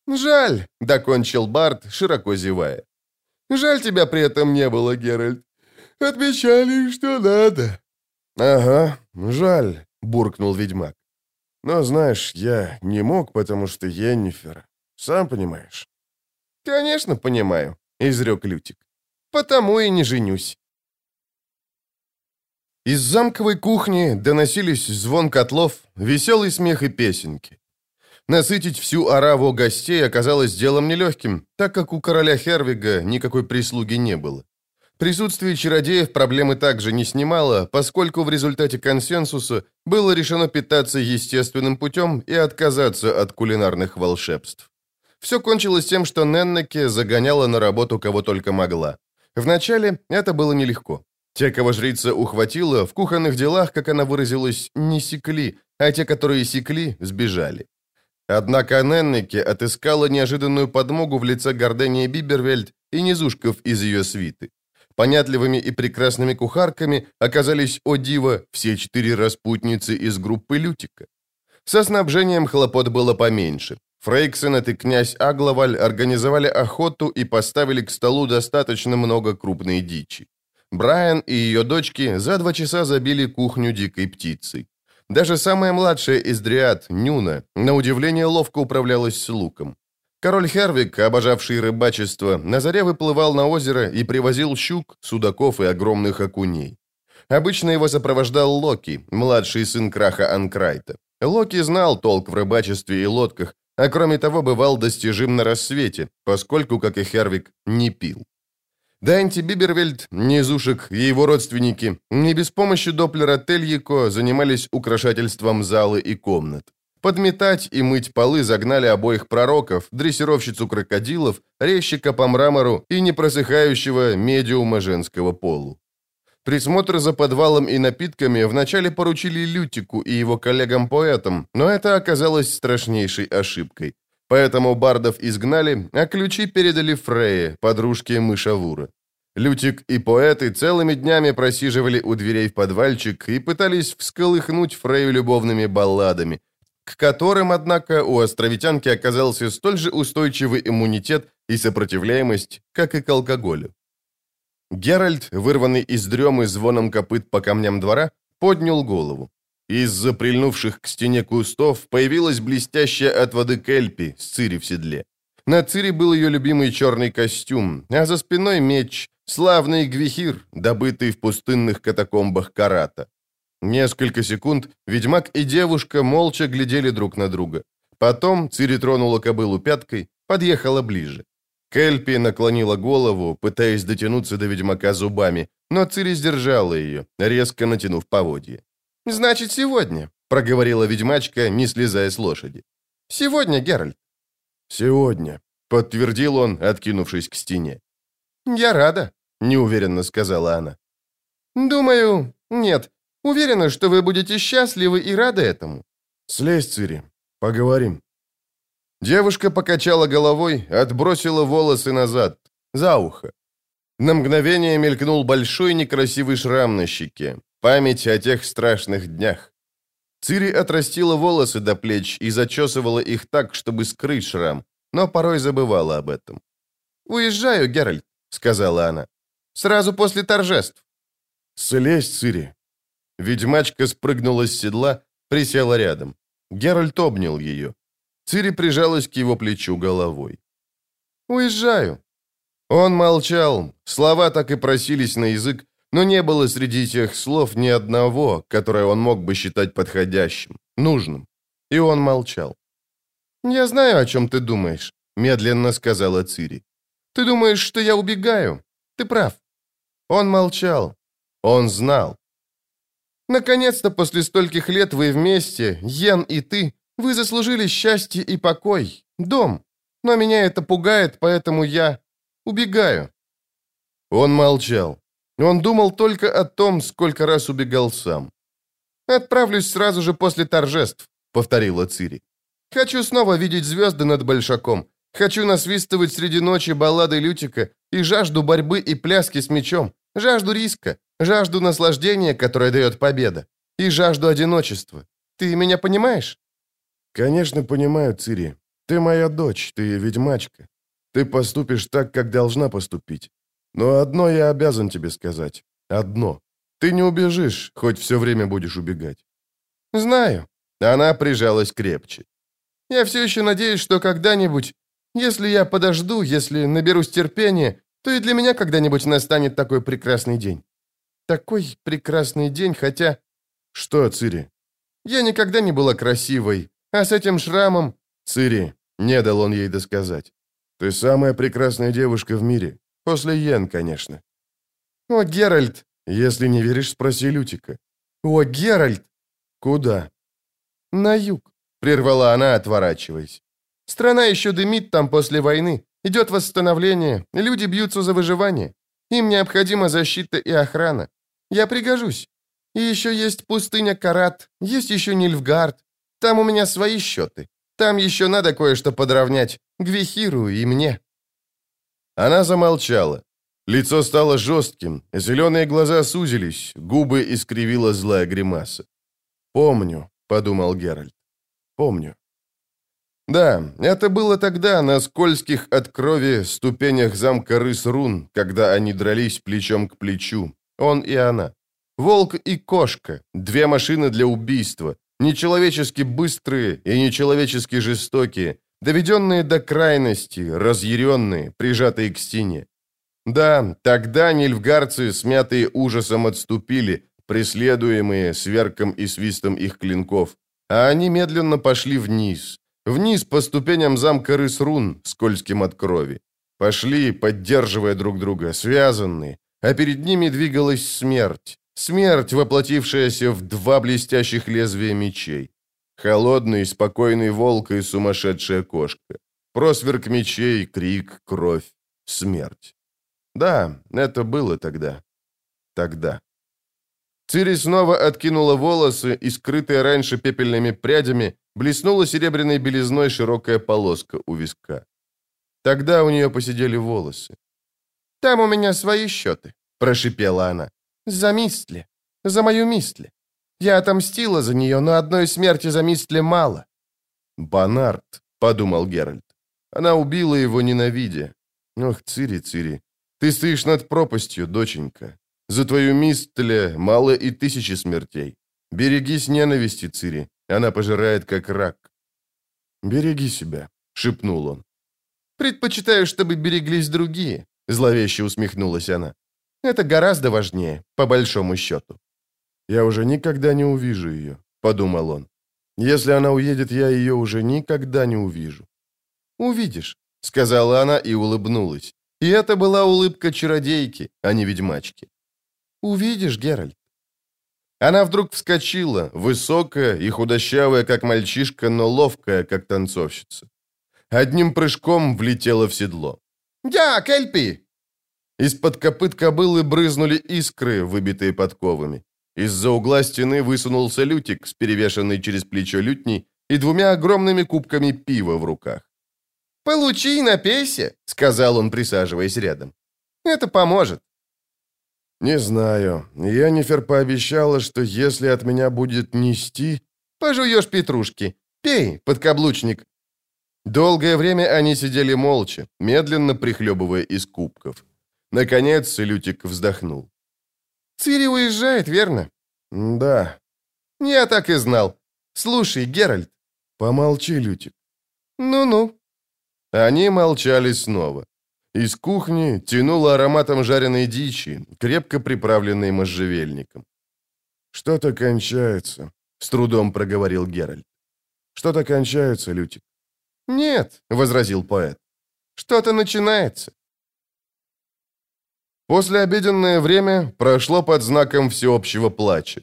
[SPEAKER 1] «Жаль», — докончил Барт, широко зевая. «Жаль тебя при этом не было, Геральт. Отмечали, что надо».
[SPEAKER 2] «Ага, жаль», — буркнул ведьмак. «Но, знаешь, я не мог, потому что Йеннифер. Сам понимаешь».
[SPEAKER 1] «Конечно, понимаю», — изрек Лютик. «Потому и не женюсь». Из замковой кухни доносились звон котлов, веселый смех и песенки. Насытить всю ораву гостей оказалось делом нелегким, так как у короля Хервига никакой прислуги не было. Присутствие чародеев проблемы также не снимало, поскольку в результате консенсуса было решено питаться естественным путем и отказаться от кулинарных волшебств. Все кончилось тем, что Неннеке загоняла на работу кого только могла. Вначале это было нелегко. Те, кого жрица ухватила, в кухонных делах, как она выразилась, не секли, а те, которые секли, сбежали. Однако Неннеке отыскала неожиданную подмогу в лице Гордения Бибервельд и низушков из ее свиты. Понятливыми и прекрасными кухарками оказались, о диво, все четыре распутницы из группы Лютика. Со снабжением хлопот было поменьше. Фрейксенет и князь Агловаль организовали охоту и поставили к столу достаточно много крупной дичи. Брайан и ее дочки за два часа забили кухню дикой птицей. Даже самая младшая из дриад, Нюна, на удивление ловко управлялась с луком. Король Хервик, обожавший рыбачество, на заре выплывал на озеро и привозил щук, судаков и огромных окуней. Обычно его сопровождал Локи, младший сын краха Анкрайта. Локи знал толк в рыбачестве и лодках, а кроме того бывал достижим на рассвете, поскольку, как и Хервик, не пил. Данти Бибервельд, Низушек и его родственники не без помощи Доплера Тельяко занимались украшательством залы и комнат. Подметать и мыть полы загнали обоих пророков, дрессировщицу крокодилов, резчика по мрамору и непросыхающего медиума женского полу. Присмотр за подвалом и напитками вначале поручили Лютику и его коллегам-поэтам, но это оказалось страшнейшей ошибкой. Поэтому бардов изгнали, а ключи передали Фрейе, подружке Мышавура. Лютик и поэты целыми днями просиживали у дверей в подвальчик и пытались всколыхнуть Фрею любовными балладами, к которым, однако, у островитянки оказался столь же устойчивый иммунитет и сопротивляемость, как и к алкоголю. Геральт, вырванный из дремы звоном копыт по камням двора, поднял голову. Из-за прильнувших к стене кустов появилась блестящая от воды Кельпи с Цири в седле. На Цири был ее любимый черный костюм, а за спиной меч, славный гвихир, добытый в пустынных катакомбах Карата. Несколько секунд ведьмак и девушка молча глядели друг на друга. Потом Цири тронула кобылу пяткой, подъехала ближе. Кельпи наклонила голову, пытаясь дотянуться до ведьмака зубами, но Цири сдержала ее, резко натянув поводье. «Значит, сегодня», — проговорила ведьмачка, не слезая с лошади. «Сегодня, Геральт».
[SPEAKER 2] «Сегодня», — подтвердил он, откинувшись к стене.
[SPEAKER 1] «Я рада», — неуверенно сказала она. «Думаю, нет. Уверена, что вы будете счастливы и рады этому».
[SPEAKER 2] «Слезь, Цири. Поговорим».
[SPEAKER 1] Девушка покачала головой, отбросила волосы назад, за ухо. На мгновение мелькнул большой некрасивый шрам на щеке. Память о тех страшных днях. Цири отрастила волосы до плеч и зачесывала их так, чтобы скрыть шрам, но порой забывала об этом. «Уезжаю, Геральт», — сказала она. «Сразу после торжеств».
[SPEAKER 2] «Слезь, Цири».
[SPEAKER 1] Ведьмачка спрыгнула с седла, присела рядом. Геральт обнял ее. Цири прижалась к его плечу головой. «Уезжаю». Он молчал, слова так и просились на язык, но не было среди тех слов ни одного, которое он мог бы считать подходящим, нужным. И он молчал. «Я знаю, о чем ты думаешь», — медленно сказала Цири. «Ты думаешь, что я убегаю? Ты прав». Он молчал. Он знал. «Наконец-то после стольких лет вы вместе, Йен и ты, вы заслужили счастье и покой, дом. Но меня это пугает, поэтому я убегаю». Он молчал. Он думал только о том, сколько раз убегал сам. «Отправлюсь сразу же после торжеств», — повторила Цири. «Хочу снова видеть звезды над Большаком. Хочу насвистывать среди ночи баллады Лютика и жажду борьбы и пляски с мечом, жажду риска, жажду наслаждения, которое дает победа, и жажду одиночества. Ты меня понимаешь?»
[SPEAKER 2] «Конечно понимаю, Цири. Ты моя дочь, ты ведьмачка. Ты поступишь так, как должна поступить. Но одно я обязан тебе сказать. Одно. Ты не убежишь, хоть все время будешь убегать.
[SPEAKER 1] Знаю. Она прижалась крепче. Я все еще надеюсь, что когда-нибудь, если я подожду, если наберусь терпения, то и для меня когда-нибудь настанет такой прекрасный день. Такой прекрасный день, хотя...
[SPEAKER 2] Что, Цири?
[SPEAKER 1] Я никогда не была красивой, а с этим шрамом...
[SPEAKER 2] Цири, не дал он ей досказать. Ты самая прекрасная девушка в мире. После Йен, конечно.
[SPEAKER 1] О, Геральт!
[SPEAKER 2] Если не веришь, спроси Лютика.
[SPEAKER 1] О, Геральт!
[SPEAKER 2] Куда?
[SPEAKER 1] На юг, прервала она, отворачиваясь. Страна еще дымит там после войны. Идет восстановление, люди бьются за выживание. Им необходима защита и охрана. Я пригожусь. И еще есть пустыня Карат, есть еще Нильфгард. Там у меня свои счеты. Там еще надо кое-что подровнять. Гвихиру и мне».
[SPEAKER 2] Она замолчала. Лицо стало жестким, зеленые глаза сузились, губы искривила злая гримаса. «Помню», — подумал Геральт. «Помню».
[SPEAKER 1] Да, это было тогда, на скользких от крови ступенях замка Рыс-Рун, когда они дрались плечом к плечу, он и она. Волк и кошка, две машины для убийства, нечеловечески быстрые и нечеловечески жестокие, доведенные до крайности, разъяренные, прижатые к стене. Да, тогда нильфгарцы, смятые ужасом, отступили, преследуемые сверком и свистом их клинков, а они медленно пошли вниз, вниз по ступеням замка Рысрун, скользким от крови. Пошли, поддерживая друг друга, связанные, а перед ними двигалась смерть. Смерть, воплотившаяся в два блестящих лезвия мечей. Холодный, спокойный волк и сумасшедшая кошка. Просверк мечей, крик, кровь, смерть. Да, это было тогда. Тогда. Цири снова откинула волосы, и скрытая раньше пепельными прядями, блеснула серебряной белизной широкая полоска у виска. Тогда у нее посидели волосы. «Там у меня свои счеты», — прошипела она. «За Мистли. За мою Мистли. Я отомстила за нее, но одной смерти за Мистли мало».
[SPEAKER 2] «Бонарт», — подумал Геральт. Она убила его, ненавидя. «Ох, Цири, Цири, ты стоишь над пропастью, доченька. За твою Мистли мало и тысячи смертей. Берегись ненависти, Цири, она пожирает, как рак». «Береги себя», — шепнул он.
[SPEAKER 1] «Предпочитаю, чтобы береглись другие», — зловеще усмехнулась она. «Это гораздо важнее, по большому счету».
[SPEAKER 2] «Я уже никогда не увижу ее», — подумал он. «Если она уедет, я ее уже никогда не увижу».
[SPEAKER 1] «Увидишь», — сказала она и улыбнулась. И это была улыбка чародейки, а не ведьмачки. «Увидишь, Геральт». Она вдруг вскочила, высокая и худощавая, как мальчишка, но ловкая, как танцовщица. Одним прыжком влетела в седло. «Я, Кельпи!» Из-под копыт кобылы брызнули искры, выбитые подковами. Из-за угла стены высунулся лютик с перевешенной через плечо лютней и двумя огромными кубками пива в руках. «Получи и напейся», — сказал он, присаживаясь рядом. «Это поможет».
[SPEAKER 2] «Не знаю. Янифер пообещала, что если от меня будет нести...»
[SPEAKER 1] «Пожуешь петрушки. Пей, подкаблучник». Долгое время они сидели молча, медленно прихлебывая из кубков. Наконец Лютик вздохнул. «Цири уезжает, верно?»
[SPEAKER 2] «Да».
[SPEAKER 1] «Я так и знал. Слушай, Геральт».
[SPEAKER 2] «Помолчи, Лютик».
[SPEAKER 1] «Ну-ну». Они молчали снова. Из кухни тянуло ароматом жареной дичи, крепко приправленной можжевельником.
[SPEAKER 2] «Что-то кончается», — с трудом проговорил Геральт. «Что-то кончается, Лютик».
[SPEAKER 1] «Нет», — возразил поэт. «Что-то начинается». Послеобеденное время прошло под знаком всеобщего плача.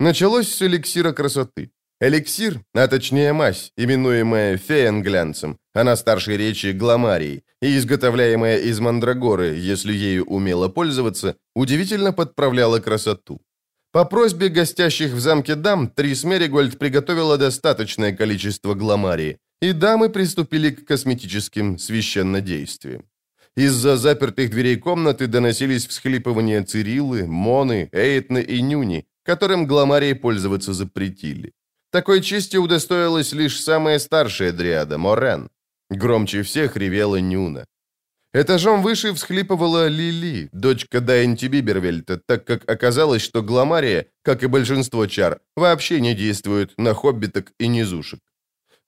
[SPEAKER 1] Началось с эликсира красоты. Эликсир, а точнее мазь, именуемая феенглянцем, а на старшей речи гламарией, и изготовляемая из мандрагоры, если ею умело пользоваться, удивительно подправляла красоту. По просьбе гостящих в замке дам Трис Меригольд приготовила достаточное количество гламарии, и дамы приступили к косметическим священнодействиям. Из-за запертых дверей комнаты доносились всхлипывания Цирилы, Моны, Эйтны и Нюни, которым гламарией пользоваться запретили. Такой чести удостоилась лишь самая старшая дриада, Морен. Громче всех ревела Нюна. Этажом выше всхлипывала Лили, дочка Дайнти Бибервельта, так как оказалось, что гламария, как и большинство чар, вообще не действует на хоббиток и низушек.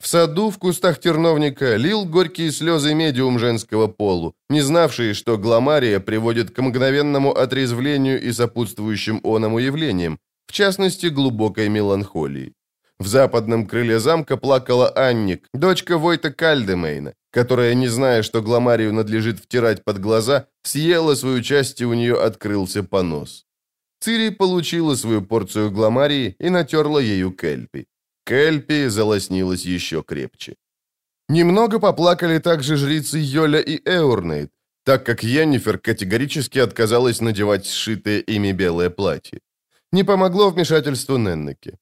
[SPEAKER 1] В саду в кустах терновника лил горькие слезы медиум женского полу, не знавший, что гламария приводит к мгновенному отрезвлению и сопутствующим оному явлениям, в частности, глубокой меланхолии. В западном крыле замка плакала Анник, дочка Войта Кальдемейна, которая, не зная, что гламарию надлежит втирать под глаза, съела свою часть и у нее открылся понос. Цири получила свою порцию гламарии и натерла ею Кельпи. Кельпи залоснилась еще крепче. Немного поплакали также жрицы Йоля и Эурнейд, так как Йеннифер категорически отказалась надевать сшитое ими белое платье. Не помогло вмешательство Неннеки.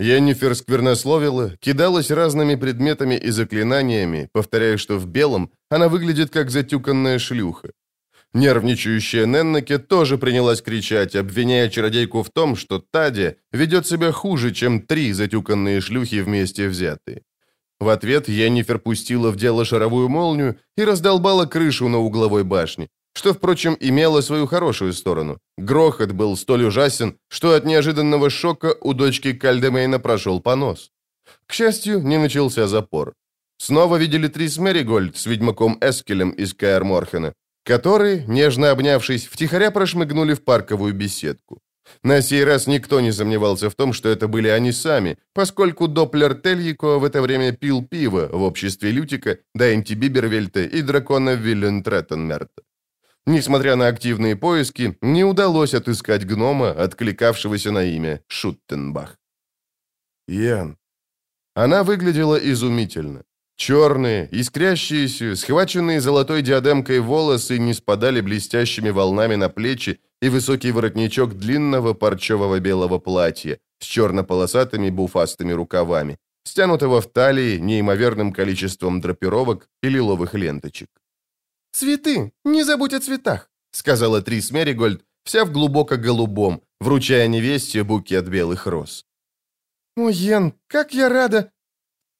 [SPEAKER 1] Йеннифер сквернословила, кидалась разными предметами и заклинаниями, повторяя, что в белом она выглядит как затюканная шлюха. Нервничающая Неннеке тоже принялась кричать, обвиняя чародейку в том, что Тади ведет себя хуже, чем три затюканные шлюхи вместе взятые. В ответ Йеннифер пустила в дело шаровую молнию и раздолбала крышу на угловой башне, что, впрочем, имело свою хорошую сторону. Грохот был столь ужасен, что от неожиданного шока у дочки Кальдемейна прошел понос. К счастью, не начался запор. Снова видели Трис Меригольд с ведьмаком Эскелем из Каэр Морхена, которые, нежно обнявшись, втихаря прошмыгнули в парковую беседку. На сей раз никто не сомневался в том, что это были они сами, поскольку Доплер Тельико в это время пил пиво в обществе Лютика, Дайнти Бибервельта и дракона Виллен Треттенмерта. Несмотря на активные поиски, не удалось отыскать гнома, откликавшегося на имя Шуттенбах.
[SPEAKER 2] Ян.
[SPEAKER 1] Она выглядела изумительно. Черные, искрящиеся, схваченные золотой диадемкой волосы не спадали блестящими волнами на плечи и высокий воротничок длинного парчевого белого платья с черно-полосатыми буфастыми рукавами, стянутого в талии неимоверным количеством драпировок и лиловых ленточек. «Цветы! Не забудь о цветах!» — сказала Трис Меригольд, вся в глубоко голубом, вручая невесте букет белых роз. «О, Йен, как я рада!»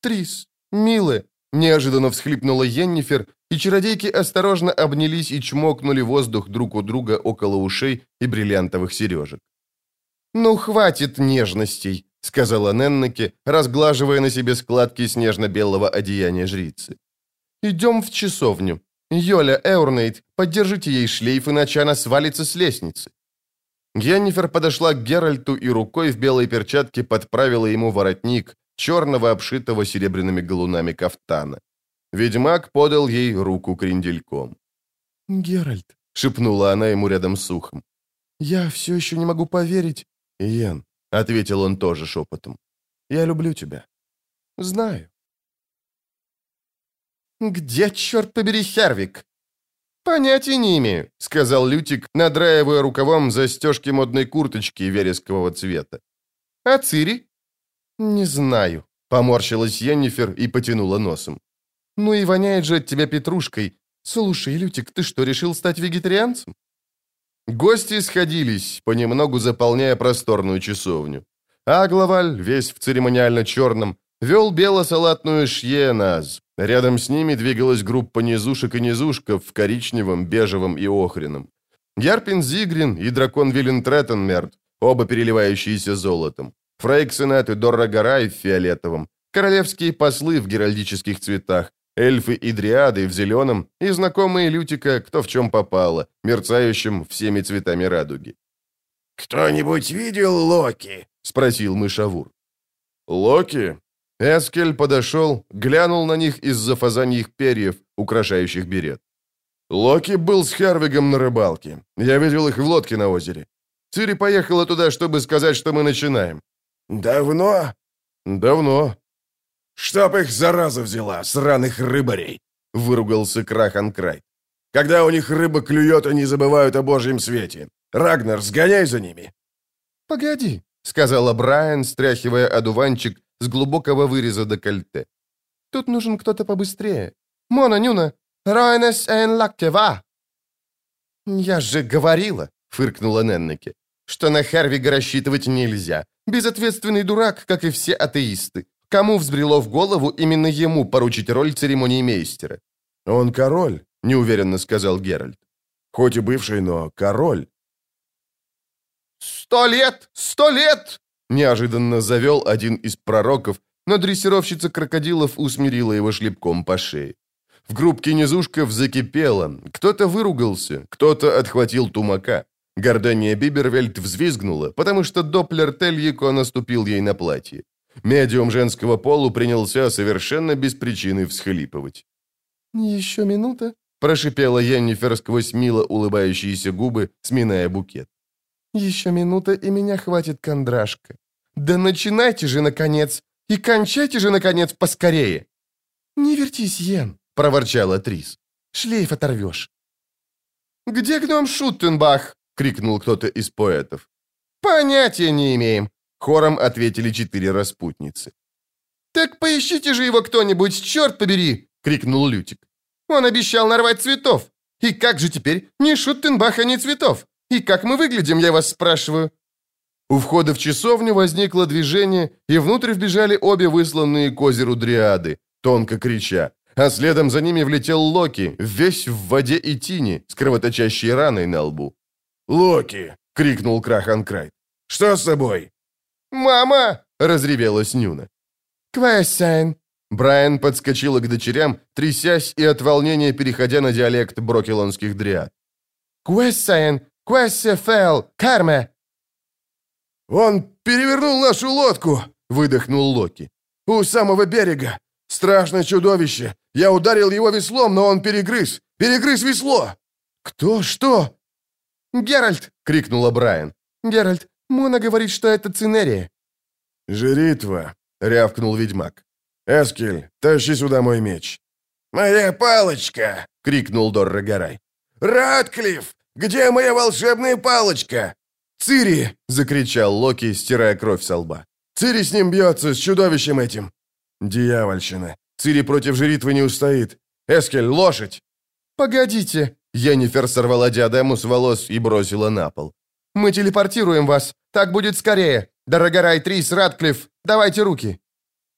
[SPEAKER 1] «Трис, милая!» — неожиданно всхлипнула Йеннифер, и чародейки осторожно обнялись и чмокнули воздух друг у друга около ушей и бриллиантовых сережек. «Ну, хватит нежностей!» — сказала Неннеке, разглаживая на себе складки снежно-белого одеяния жрицы. «Идем в часовню. «Йоля, Эурнейд, поддержите ей шлейф, иначе она свалится с лестницы». Йеннифер подошла к Геральту и рукой в белой перчатке подправила ему воротник черного, обшитого серебряными галунами кафтана. Ведьмак подал ей руку крендельком.
[SPEAKER 2] «Геральт», —
[SPEAKER 1] шепнула она ему рядом с ухом, —
[SPEAKER 2] «я все еще не могу поверить».
[SPEAKER 1] «Иен», — ответил он тоже шепотом, — «я люблю тебя».
[SPEAKER 2] «Знаю».
[SPEAKER 1] «Где, черт побери, Хервик?» «Понятия не имею», — сказал Лютик, надраивая рукавом застежки модной курточки верескового цвета. «А Цири?» «Не знаю», — поморщилась Йеннифер и потянула носом. «Ну и воняет же от тебя петрушкой. Слушай, Лютик, ты что, решил стать вегетарианцем?» Гости сходились, понемногу заполняя просторную часовню. А весь в церемониально черном, вел бело-салатную шьеназ. Рядом с ними двигалась группа низушек и низушков в коричневом, бежевом и охренном. Ярпин Зигрин и дракон Вилен Треттенмерт, оба переливающиеся золотом. Фрейксенет и Дорра Гарай в фиолетовом. Королевские послы в геральдических цветах. Эльфы и дриады в зеленом. И знакомые Лютика, кто в чем попало, мерцающим всеми цветами радуги.
[SPEAKER 3] «Кто-нибудь видел Локи?» — спросил мышавур.
[SPEAKER 1] «Локи?» Эскель подошел, глянул на них из-за фазаньих перьев, украшающих берет. Локи был с Хервигом на рыбалке. Я видел их в лодке на озере. Цири поехала туда, чтобы сказать, что мы начинаем.
[SPEAKER 3] «Давно?»
[SPEAKER 1] «Давно».
[SPEAKER 3] «Чтоб их зараза взяла, сраных рыбарей!» — выругался Крахан Край. «Когда у них рыба клюет, они забывают о божьем свете. Рагнар, сгоняй за ними!»
[SPEAKER 1] «Погоди», — сказала Брайан, стряхивая одуванчик с глубокого выреза декольте. «Тут нужен кто-то побыстрее. Мона, Нюна, Ройнес эн лактева!» «Я же говорила», — фыркнула Неннеке, «что на Хервига рассчитывать нельзя. Безответственный дурак, как и все атеисты. Кому взбрело в голову именно ему поручить роль церемонии мейстера?»
[SPEAKER 2] «Он король», — неуверенно сказал Геральт. «Хоть и бывший, но король».
[SPEAKER 1] «Сто лет! Сто лет!» Неожиданно завел один из пророков, но дрессировщица крокодилов усмирила его шлепком по шее. В группке низушков закипело, кто-то выругался, кто-то отхватил тумака. Гордания Бибервельд взвизгнула, потому что доплер Тельико наступил ей на платье. Медиум женского полу принялся совершенно без причины всхлипывать.
[SPEAKER 2] «Еще минута», —
[SPEAKER 1] прошипела Йеннифер сквозь мило улыбающиеся губы, сминая букет.
[SPEAKER 2] Еще минута, и меня хватит кондрашка.
[SPEAKER 1] Да начинайте же, наконец, и кончайте же, наконец, поскорее.
[SPEAKER 2] Не вертись, Йен,
[SPEAKER 1] проворчала Трис.
[SPEAKER 2] Шлейф оторвешь.
[SPEAKER 1] «Где гном Шуттенбах?» — крикнул кто-то из поэтов. «Понятия не имеем», — хором ответили четыре распутницы. «Так поищите же его кто-нибудь, черт побери!» — крикнул Лютик. «Он обещал нарвать цветов. И как же теперь? Ни Шуттенбаха, ни цветов. И как мы выглядим, я вас спрашиваю?» У входа в часовню возникло движение, и внутрь вбежали обе высланные к озеру дриады, тонко крича. А следом за ними влетел Локи, весь в воде и тине, с кровоточащей раной на лбу.
[SPEAKER 3] «Локи!» — крикнул Крахан Крайт. «Что с тобой?»
[SPEAKER 1] «Мама!» — разревелась Нюна.
[SPEAKER 2] «Квэссайн!»
[SPEAKER 1] Брайан подскочила к дочерям, трясясь и от волнения переходя на диалект брокелонских дриад.
[SPEAKER 2] «Квэссайн! Квессефел! Карме!»
[SPEAKER 3] «Он перевернул нашу лодку!» — выдохнул Локи. «У самого берега! Страшное чудовище! Я ударил его веслом, но он перегрыз! Перегрыз весло!»
[SPEAKER 2] «Кто? Что?»
[SPEAKER 1] «Геральт!» — крикнула Брайан.
[SPEAKER 2] «Геральт, Мона говорит, что это цинерия».
[SPEAKER 3] «Жритва!» — рявкнул ведьмак. «Эскель, тащи сюда мой меч!» «Моя палочка!» — крикнул Дорра Гарай. «Ратклифф, где моя волшебная палочка?»
[SPEAKER 1] «Цири!» — закричал Локи, стирая кровь со лба.
[SPEAKER 3] «Цири с ним бьется, с чудовищем этим!» «Дьявольщина! Цири против жритвы не устоит! Эскель, лошадь!»
[SPEAKER 1] «Погодите!» — Йеннифер сорвала диадему с волос и бросила на пол. «Мы телепортируем вас! Так будет скорее! Дорогорай Трис, Радклифф, давайте руки!»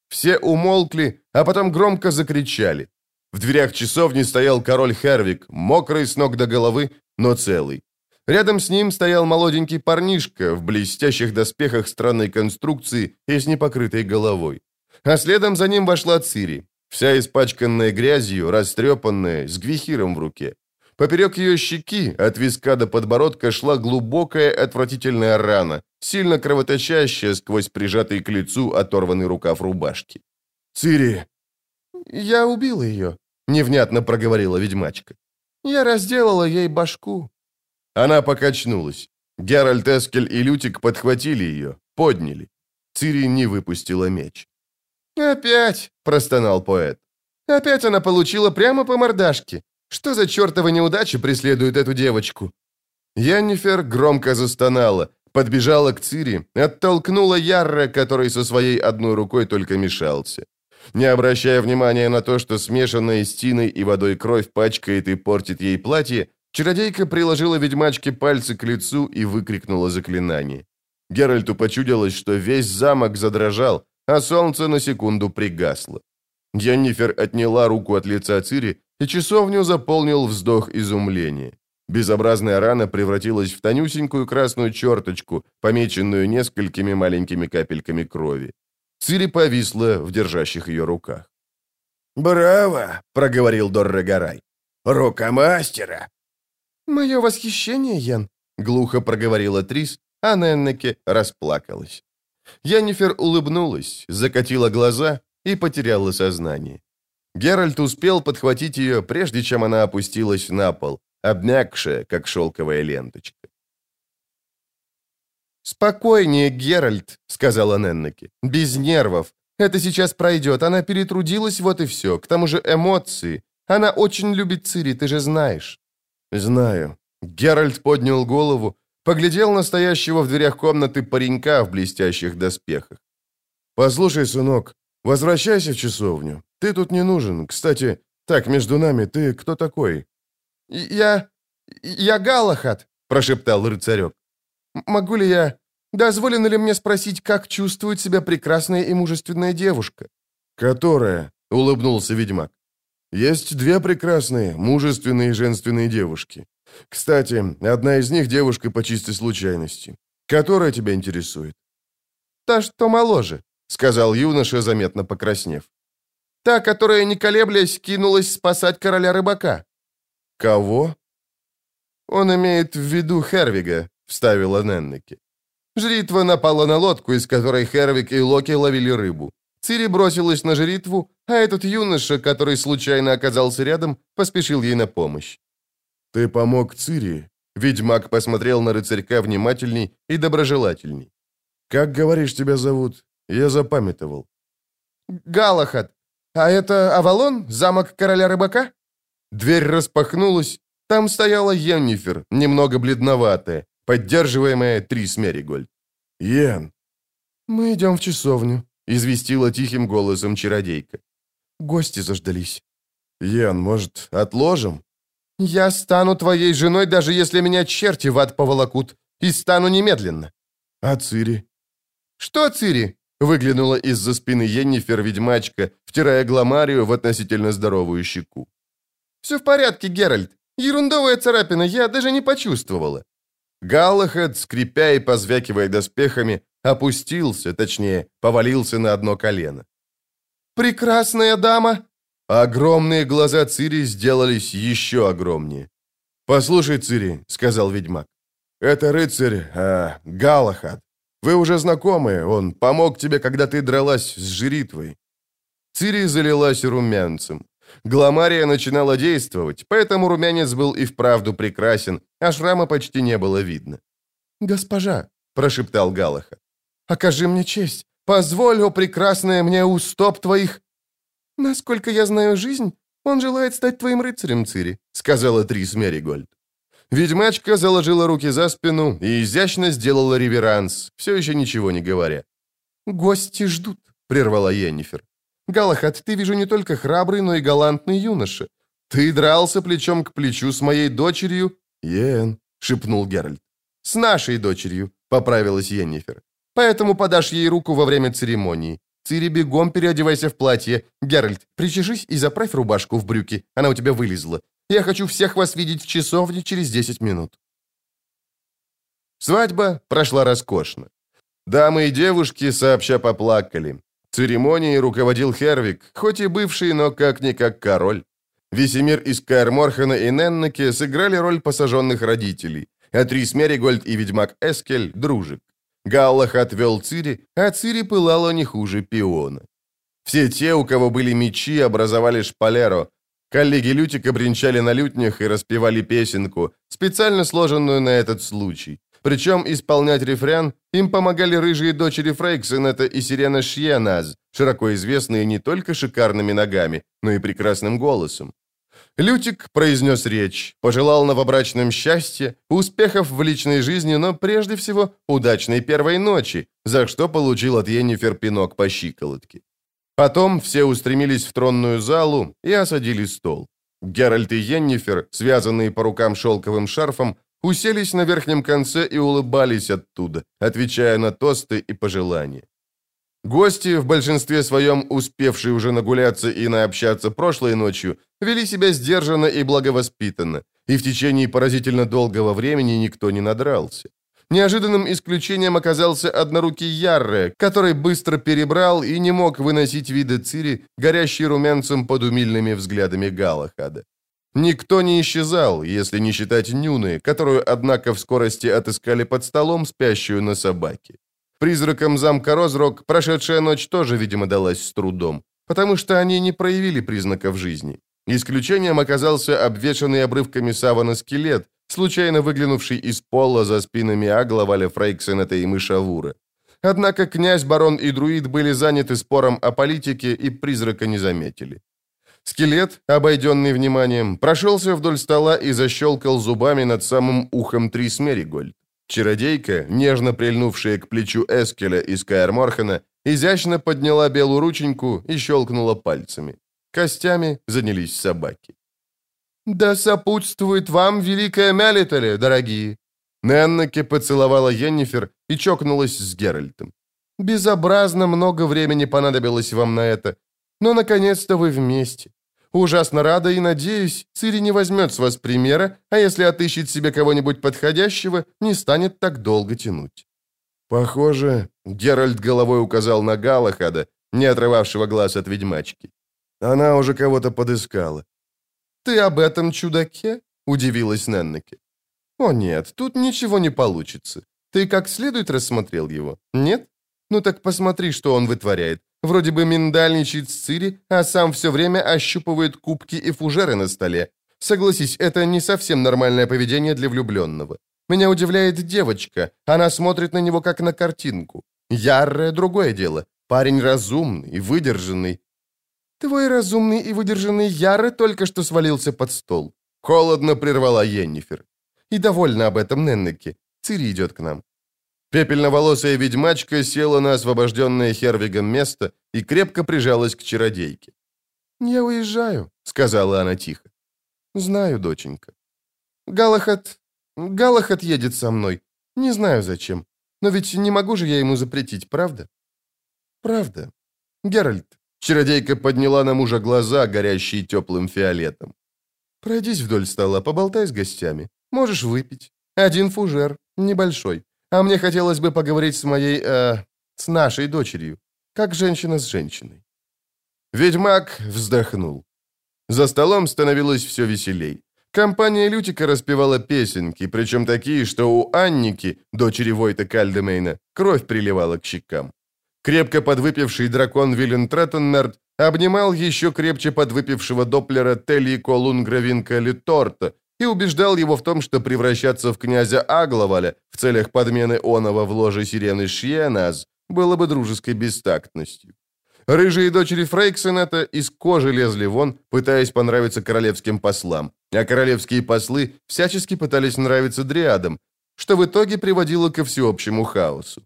[SPEAKER 1] Все умолкли, а потом громко закричали. В дверях часовни стоял король Хервик, мокрый с ног до головы, но целый. Рядом с ним стоял молоденький парнишка в блестящих доспехах странной конструкции и с непокрытой головой. А следом за ним вошла Цири, вся испачканная грязью, растрепанная, с гвихиром в руке. Поперек ее щеки, от виска до подбородка, шла глубокая отвратительная рана, сильно кровоточащая сквозь прижатый к лицу оторванный рукав рубашки.
[SPEAKER 3] «Цири!»
[SPEAKER 1] «Я убила ее», — невнятно проговорила ведьмачка. «Я разделала ей башку». Она покачнулась. Геральт Эскель и Лютик подхватили ее, подняли. Цири не выпустила меч. «Опять!» — простонал поэт. «Опять она получила прямо по мордашке. Что за чертова неудача преследует эту девочку?» Яннифер громко застонала, подбежала к Цири, оттолкнула Ярра, который со своей одной рукой только мешался. Не обращая внимания на то, что смешанная с тиной и водой кровь пачкает и портит ей платье, чародейка приложила ведьмачке пальцы к лицу и выкрикнула заклинание. Геральту почудилось, что весь замок задрожал, а солнце на секунду пригасло. Яннифер отняла руку от лица Цири, и часовню заполнил вздох изумления. Безобразная рана превратилась в тонюсенькую красную черточку, помеченную несколькими маленькими капельками крови. Цири повисла в держащих ее руках.
[SPEAKER 3] «Браво!» — проговорил Доррегорай. «Рука мастера!»
[SPEAKER 1] «Мое восхищение, Ян!» — глухо проговорила Трис, а Неннеке расплакалась. Яннифер улыбнулась, закатила глаза и потеряла сознание. Геральт успел подхватить ее, прежде чем она опустилась на пол, обмякшая, как шелковая ленточка. «Спокойнее, Геральт», — сказала Неннеке. «Без нервов. Это сейчас пройдет. Она перетрудилась, вот и все. К тому же эмоции. Она очень любит Цири, ты же знаешь». «Знаю». Геральт поднял голову, поглядел на стоящего в дверях комнаты паренька в блестящих доспехах. «Послушай, сынок, возвращайся в часовню. Ты тут не нужен. Кстати, так, между нами, ты кто такой?» «Я... я Галахат», — прошептал рыцарек. «Могу ли я... Дозволено ли мне спросить, как чувствует себя прекрасная и мужественная девушка?»
[SPEAKER 3] «Которая?» — улыбнулся ведьмак. «Есть две прекрасные, мужественные и женственные девушки. Кстати, одна из них девушка по чистой случайности. Которая тебя интересует?»
[SPEAKER 1] «Та, что моложе», — сказал юноша, заметно покраснев. «Та, которая, не колеблясь, кинулась спасать короля рыбака».
[SPEAKER 3] «Кого?»
[SPEAKER 1] «Он имеет в виду Хервига», — вставила Неннеки. Жритва напала на лодку, из которой Хервик и Локи ловили рыбу. Цири бросилась на жритву, а этот юноша, который случайно оказался рядом, поспешил ей на помощь.
[SPEAKER 3] «Ты помог Цири?»
[SPEAKER 1] Ведьмак посмотрел на рыцарька внимательней и доброжелательней.
[SPEAKER 3] «Как, говоришь, тебя зовут? Я запамятовал».
[SPEAKER 1] «Галахат. А это Авалон, замок короля рыбака?» Дверь распахнулась. Там стояла Йеннифер, немного бледноватая, поддерживаемая Трис Меригольд.
[SPEAKER 3] «Йен».
[SPEAKER 1] «Мы идем в часовню», — известила тихим голосом чародейка. «Гости заждались».
[SPEAKER 3] «Йен, может, отложим?»
[SPEAKER 1] «Я стану твоей женой, даже если меня черти в ад поволокут, и стану немедленно».
[SPEAKER 3] «А Цири?»
[SPEAKER 1] «Что Цири?» — выглянула из-за спины Йеннифер ведьмачка, втирая гламарию в относительно здоровую щеку. «Все в порядке, Геральт. Ерундовая царапина, я даже не почувствовала». Галлахед, скрипя и позвякивая доспехами, опустился, точнее, повалился на одно колено. «Прекрасная дама!» Огромные глаза Цири сделались еще огромнее.
[SPEAKER 3] «Послушай, Цири», — сказал ведьмак, — «это рыцарь а, Галахад. Вы уже знакомы, он помог тебе, когда ты дралась с жритвой».
[SPEAKER 1] Цири залилась румянцем. Гламария начинала действовать, поэтому румянец был и вправду прекрасен, а шрама почти не было видно. «Госпожа», — прошептал Галаха, — «окажи мне честь, позволь, о прекрасная, мне устоп твоих...» «Насколько я знаю жизнь, он желает стать твоим рыцарем, Цири», — сказала Трис Меригольд. Ведьмачка заложила руки за спину и изящно сделала реверанс, все еще ничего не говоря. «Гости ждут», — прервала Йеннифер. Галахат, ты, вижу, не только храбрый, но и галантный юноша. Ты дрался плечом к плечу с моей дочерью...»
[SPEAKER 3] «Йен», — шепнул Геральт.
[SPEAKER 1] «С нашей дочерью», — поправилась Йеннифер. «Поэтому подашь ей руку во время церемонии. Цири, бегом переодевайся в платье. Геральт, причешись и заправь рубашку в брюки. Она у тебя вылезла. Я хочу всех вас видеть в часовне через 10 минут». Свадьба прошла роскошно. Дамы и девушки сообща поплакали. Церемонией руководил Хервик, хоть и бывший, но как-никак король.
[SPEAKER 2] Весемир из Каэрморхена и Неннеке сыграли роль посаженных родителей, а Трис Меригольд и ведьмак Эскель – дружек. Галлах отвел Цири, а Цири пылала не хуже пиона. Все те, у кого были мечи, образовали шпалеро. Коллеги Лютика бренчали на лютнях и распевали песенку, специально сложенную на этот случай. Причем исполнять рефрен им помогали рыжие дочери Фрейксенета и Сирена Шьеназ, широко известные не только шикарными ногами, но и прекрасным голосом. Лютик произнес речь, пожелал новобрачным счастья, успехов в личной жизни, но прежде всего удачной первой ночи, за что получил от Йеннифер пинок по щиколотке. Потом все устремились в тронную залу и осадили стол. Геральт и Йеннифер, связанные по рукам шелковым шарфом, уселись на верхнем конце и улыбались оттуда, отвечая на тосты и пожелания. Гости, в большинстве своем успевшие уже нагуляться и наобщаться прошлой ночью, вели себя сдержанно и благовоспитанно, и в течение поразительно долгого времени никто не надрался. Неожиданным исключением оказался однорукий Ярре, который быстро перебрал и не мог выносить виды Цири, горящий румянцем под умильными взглядами Галахада. Никто не исчезал, если не считать Нюны, которую, однако, в скорости отыскали под столом, спящую на собаке. Призракам замка Розрок прошедшая ночь тоже, видимо, далась с трудом, потому что они не проявили признаков жизни. Исключением оказался обвешанный обрывками савана скелет, случайно выглянувший из пола за спинами Агла, Валя Фрейксенета и Мышавура. Однако князь, барон и друид были заняты спором о политике и призрака не заметили. Скелет, обойденный вниманием, прошелся вдоль стола и защелкал зубами над самым ухом Трис Меригольд. Чародейка, нежно прильнувшая к плечу Эскеля из Каэр изящно подняла белую рученьку и щелкнула пальцами. Костями занялись собаки. «Да сопутствует вам великая Мялитале, дорогие!» Неннаке поцеловала Йеннифер и чокнулась с Геральтом. «Безобразно много времени понадобилось вам на это, но наконец-то вы вместе. Ужасно рада и надеюсь, Цири не возьмет с вас примера, а если отыщет себе кого-нибудь подходящего, не станет так долго тянуть». «Похоже...» — Геральт головой указал на Галахада, не отрывавшего глаз от ведьмачки. «Она уже кого-то подыскала».
[SPEAKER 1] «Ты об этом чудаке?» — удивилась Неннеке. «О нет, тут ничего не получится. Ты как следует рассмотрел его, нет? Ну так посмотри, что он вытворяет. Вроде бы миндальничает с Цири, а сам все время ощупывает кубки и фужеры на столе. Согласись, это не совсем нормальное поведение для влюбленного. Меня удивляет девочка. Она смотрит на него как на картинку. Ярое другое дело. Парень разумный, выдержанный. Твой разумный и выдержанный Яры только что свалился под стол. Холодно прервала Йеннифер. И довольна об этом Неннеке. Цири идет к нам. Пепельноволосая ведьмачка села на освобожденное Хервигом место и крепко прижалась к чародейке. «Я уезжаю», — сказала она тихо. «Знаю, доченька. Галахат... Галахат едет со мной. Не знаю зачем. Но ведь не могу же я ему запретить, правда?» «Правда. Геральт». Чародейка подняла на мужа глаза, горящие теплым фиолетом. «Пройдись вдоль стола, поболтай с гостями. Можешь выпить. Один фужер, небольшой. А мне хотелось бы поговорить с моей, э, с нашей дочерью, как женщина с женщиной». Ведьмак вздохнул. За столом становилось все веселей. Компания Лютика распевала песенки, причем такие, что у Анники, дочери Войта Кальдемейна, кровь приливала к щекам. Крепко подвыпивший дракон Виллен Треттенмерт обнимал еще крепче подвыпившего доплера Телли Колунгравинка Литорта, и убеждал его в том, что превращаться в князя Агловаля в целях подмены оного в ложе сирены Шьеназ было бы дружеской бестактностью. Рыжие дочери Фрейксенета из кожи лезли вон, пытаясь понравиться королевским послам, а королевские послы всячески пытались нравиться дриадам, что в итоге приводило ко всеобщему хаосу.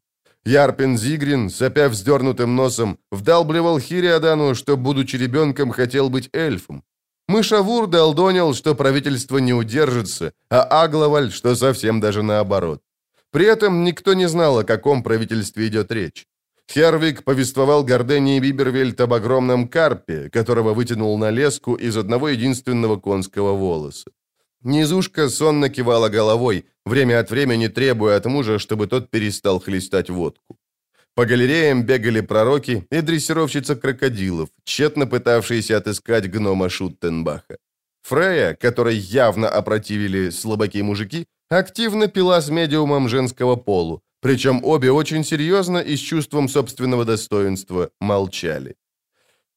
[SPEAKER 1] Ярпин Зигрин, сопя вздернутым носом, вдалбливал Хириадану, что, будучи ребенком, хотел быть эльфом. Мышавур долдонил, что правительство не удержится, а Агловаль, что совсем даже наоборот. При этом никто не знал, о каком правительстве идет речь. Хервик повествовал Гордении Бибервельт об огромном карпе, которого вытянул на леску из одного единственного конского волоса. Низушка сонно кивала головой, время от времени требуя от мужа, чтобы тот перестал хлестать водку. По галереям бегали пророки и дрессировщица крокодилов, тщетно пытавшиеся отыскать гнома Шуттенбаха.
[SPEAKER 2] Фрея, которой явно опротивили слабаки-мужики, активно пила с медиумом женского полу, причем обе очень серьезно и с чувством собственного достоинства молчали.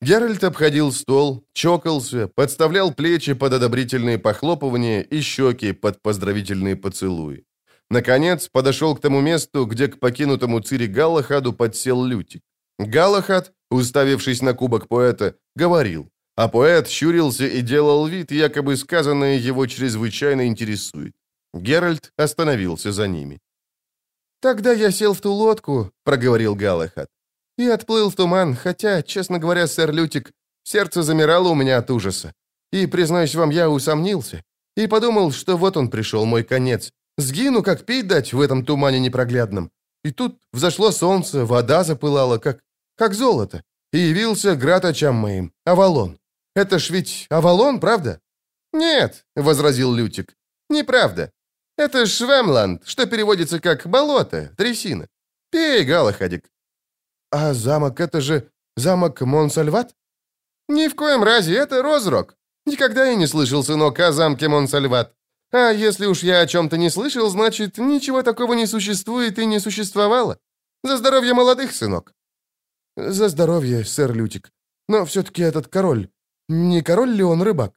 [SPEAKER 2] Геральт обходил стол, чокался, подставлял плечи под одобрительные похлопывания и щеки под поздравительные поцелуи. Наконец, подошел к тому месту, где к покинутому Цири Галлахаду подсел Лютик. Галахад, уставившись на кубок поэта, говорил, а поэт щурился и делал вид, якобы сказанное его чрезвычайно интересует. Геральт остановился за ними. «Тогда я сел в ту лодку», — проговорил Галахад, «и отплыл в туман, хотя, честно говоря, сэр Лютик, сердце замирало у меня от ужаса. И, признаюсь вам, я усомнился. И подумал, что вот он пришел, мой конец. Сгину, как пить дать в этом тумане непроглядном. И тут взошло солнце, вода запылала, как, как золото. И явился град очам моим, Авалон. Это ж ведь Авалон, правда?» «Нет», — возразил Лютик, — «неправда. Это Швемланд, что переводится как «болото», «трясина». Пей, Галахадик». «А замок — это же замок Монсальват?» «Ни в коем разе, это Розрок. Никогда я не слышал, сынок, о замке Монсальват. А если уж я о чем-то не слышал, значит, ничего такого не существует и не существовало. За здоровье молодых, сынок». «За здоровье, сэр Лютик. Но все-таки этот король, не король ли он рыбак?»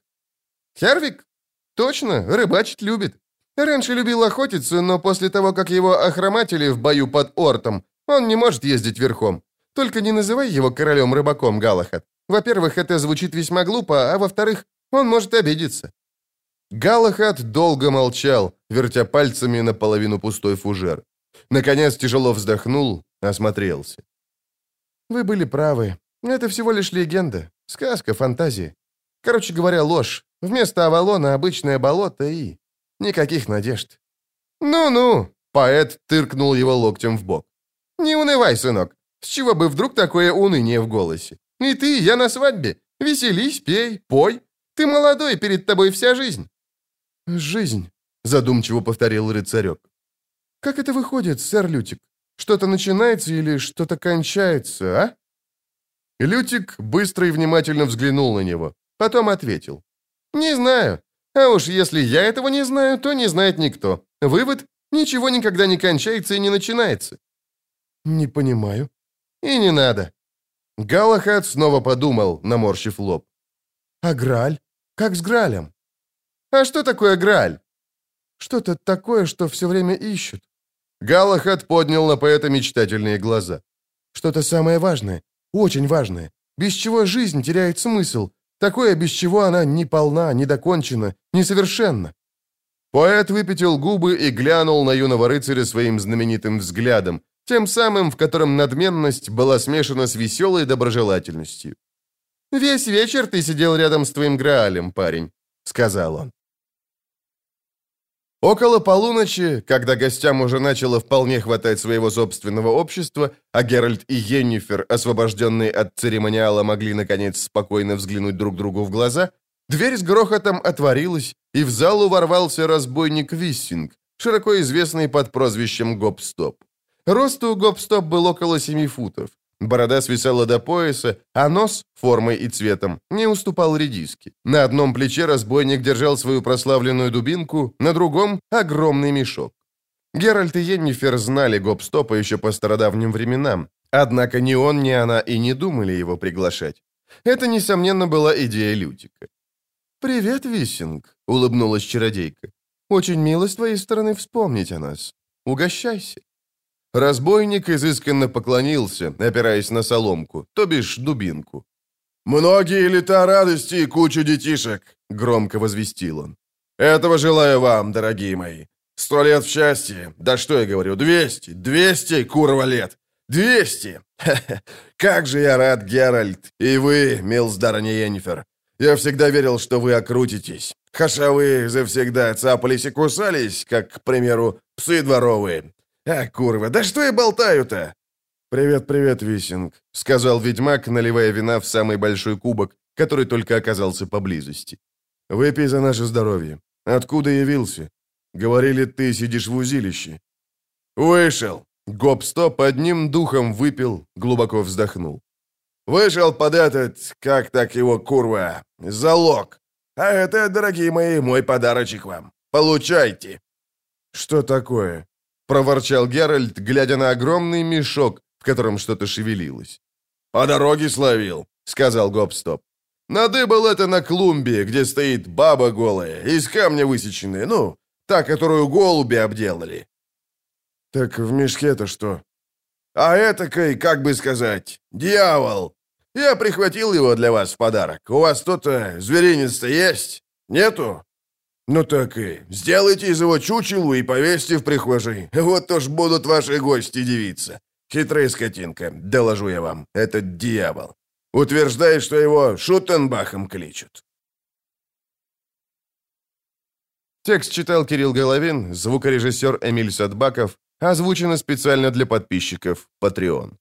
[SPEAKER 2] «Хервик? Точно, рыбачить любит. Раньше любил охотиться, но после того, как его охроматили в бою под Ортом, он не может ездить верхом. Только не называй его королем-рыбаком, Галахат. Во-первых, это звучит весьма глупо, а во-вторых, он может обидеться». Галахат долго молчал, вертя пальцами наполовину пустой фужер. Наконец тяжело вздохнул, осмотрелся. «Вы были правы. Это всего лишь легенда, сказка, фантазия. Короче говоря, ложь. Вместо Авалона обычное болото и... Никаких надежд. «Ну-ну», — поэт тыркнул его локтем в бок. «Не унывай, сынок. С чего бы вдруг такое уныние в голосе? И ты, я на свадьбе. Веселись, пей, пой. Ты молодой, перед тобой вся жизнь». «Жизнь», — задумчиво повторил рыцарек. «Как это выходит, сэр Лютик? Что-то начинается или что-то кончается, а?» Лютик быстро и внимательно взглянул на него, потом ответил. «Не знаю. А уж если я этого не знаю, то не знает никто. Вывод – ничего никогда не кончается и не начинается». «Не понимаю». «И не надо». Галахад снова подумал, наморщив лоб. «А Граль? Как с Гралем?» «А что такое Граль?» «Что-то такое, что все время ищут». Галахад поднял на поэта мечтательные глаза. «Что-то самое важное, очень важное, без чего жизнь теряет смысл, Такое, без чего она не полна, не докончена, несовершенна. Поэт выпятил губы и глянул на юного рыцаря своим знаменитым взглядом, тем самым, в котором надменность была смешана с веселой доброжелательностью. «Весь вечер ты сидел рядом с твоим Граалем, парень», — сказал он. Около полуночи, когда гостям уже начало вполне хватать своего собственного общества, а Геральт и Йеннифер, освобожденные от церемониала, могли, наконец, спокойно взглянуть друг другу в глаза, дверь с грохотом отворилась, и в залу ворвался разбойник Виссинг, широко известный под прозвищем Гоп-Стоп. Рост у Гоп-Стоп был около семи футов. Борода свисала до пояса, а нос, формой и цветом, не уступал редиске. На одном плече разбойник держал свою прославленную дубинку, на другом — огромный мешок. Геральт и Йеннифер знали Гопстопа еще по стародавним временам, однако ни он, ни она и не думали его приглашать. Это, несомненно, была идея Лютика. «Привет, Виссинг», — улыбнулась чародейка. «Очень мило с твоей стороны вспомнить о нас. Угощайся». Разбойник изысканно поклонился, опираясь на соломку, то бишь дубинку.
[SPEAKER 3] «Многие лета радости и кучу детишек», — громко возвестил он. «Этого желаю вам, дорогие мои. Сто лет в счастье. Да что я говорю, двести, двести, курва лет. Двести! Как же я рад, Геральт. И вы, Милсдарня Йеннифер. Я всегда верил, что вы окрутитесь. Хаша вы завсегда цапались и кусались, как, к примеру, псы дворовые. «А, курва, да что я болтаю-то?»
[SPEAKER 2] «Привет, привет, Висинг», — сказал ведьмак, наливая вина в самый большой кубок, который только оказался поблизости. «Выпей за наше здоровье. Откуда явился? Говорили, ты сидишь в узилище».
[SPEAKER 3] «Вышел!»
[SPEAKER 2] Гоп-стоп одним духом выпил, глубоко вздохнул.
[SPEAKER 3] «Вышел под этот, как так его, курва, залог. А это, дорогие мои, мой подарочек вам. Получайте!»
[SPEAKER 2] «Что такое?» — проворчал Геральт, глядя на огромный мешок, в котором что-то шевелилось.
[SPEAKER 3] «По дороге словил», — сказал Гопстоп. «Надыбал это на клумбе, где стоит баба голая, из камня высеченная, ну, та, которую голуби обделали».
[SPEAKER 2] «Так в мешке-то что?»
[SPEAKER 3] «А этакой, как бы сказать, дьявол. Я прихватил его для вас в подарок. У вас кто-то зверинец-то есть? Нету?» «Ну так и сделайте из его чучелу и повесьте в прихожей. Вот уж будут ваши гости дивиться. Хитрая скотинка, доложу я вам, этот дьявол. Утверждает, что его Шутенбахом кличут».
[SPEAKER 2] Текст читал Кирилл Головин, звукорежиссер Эмиль Садбаков, озвучено специально для подписчиков Patreon.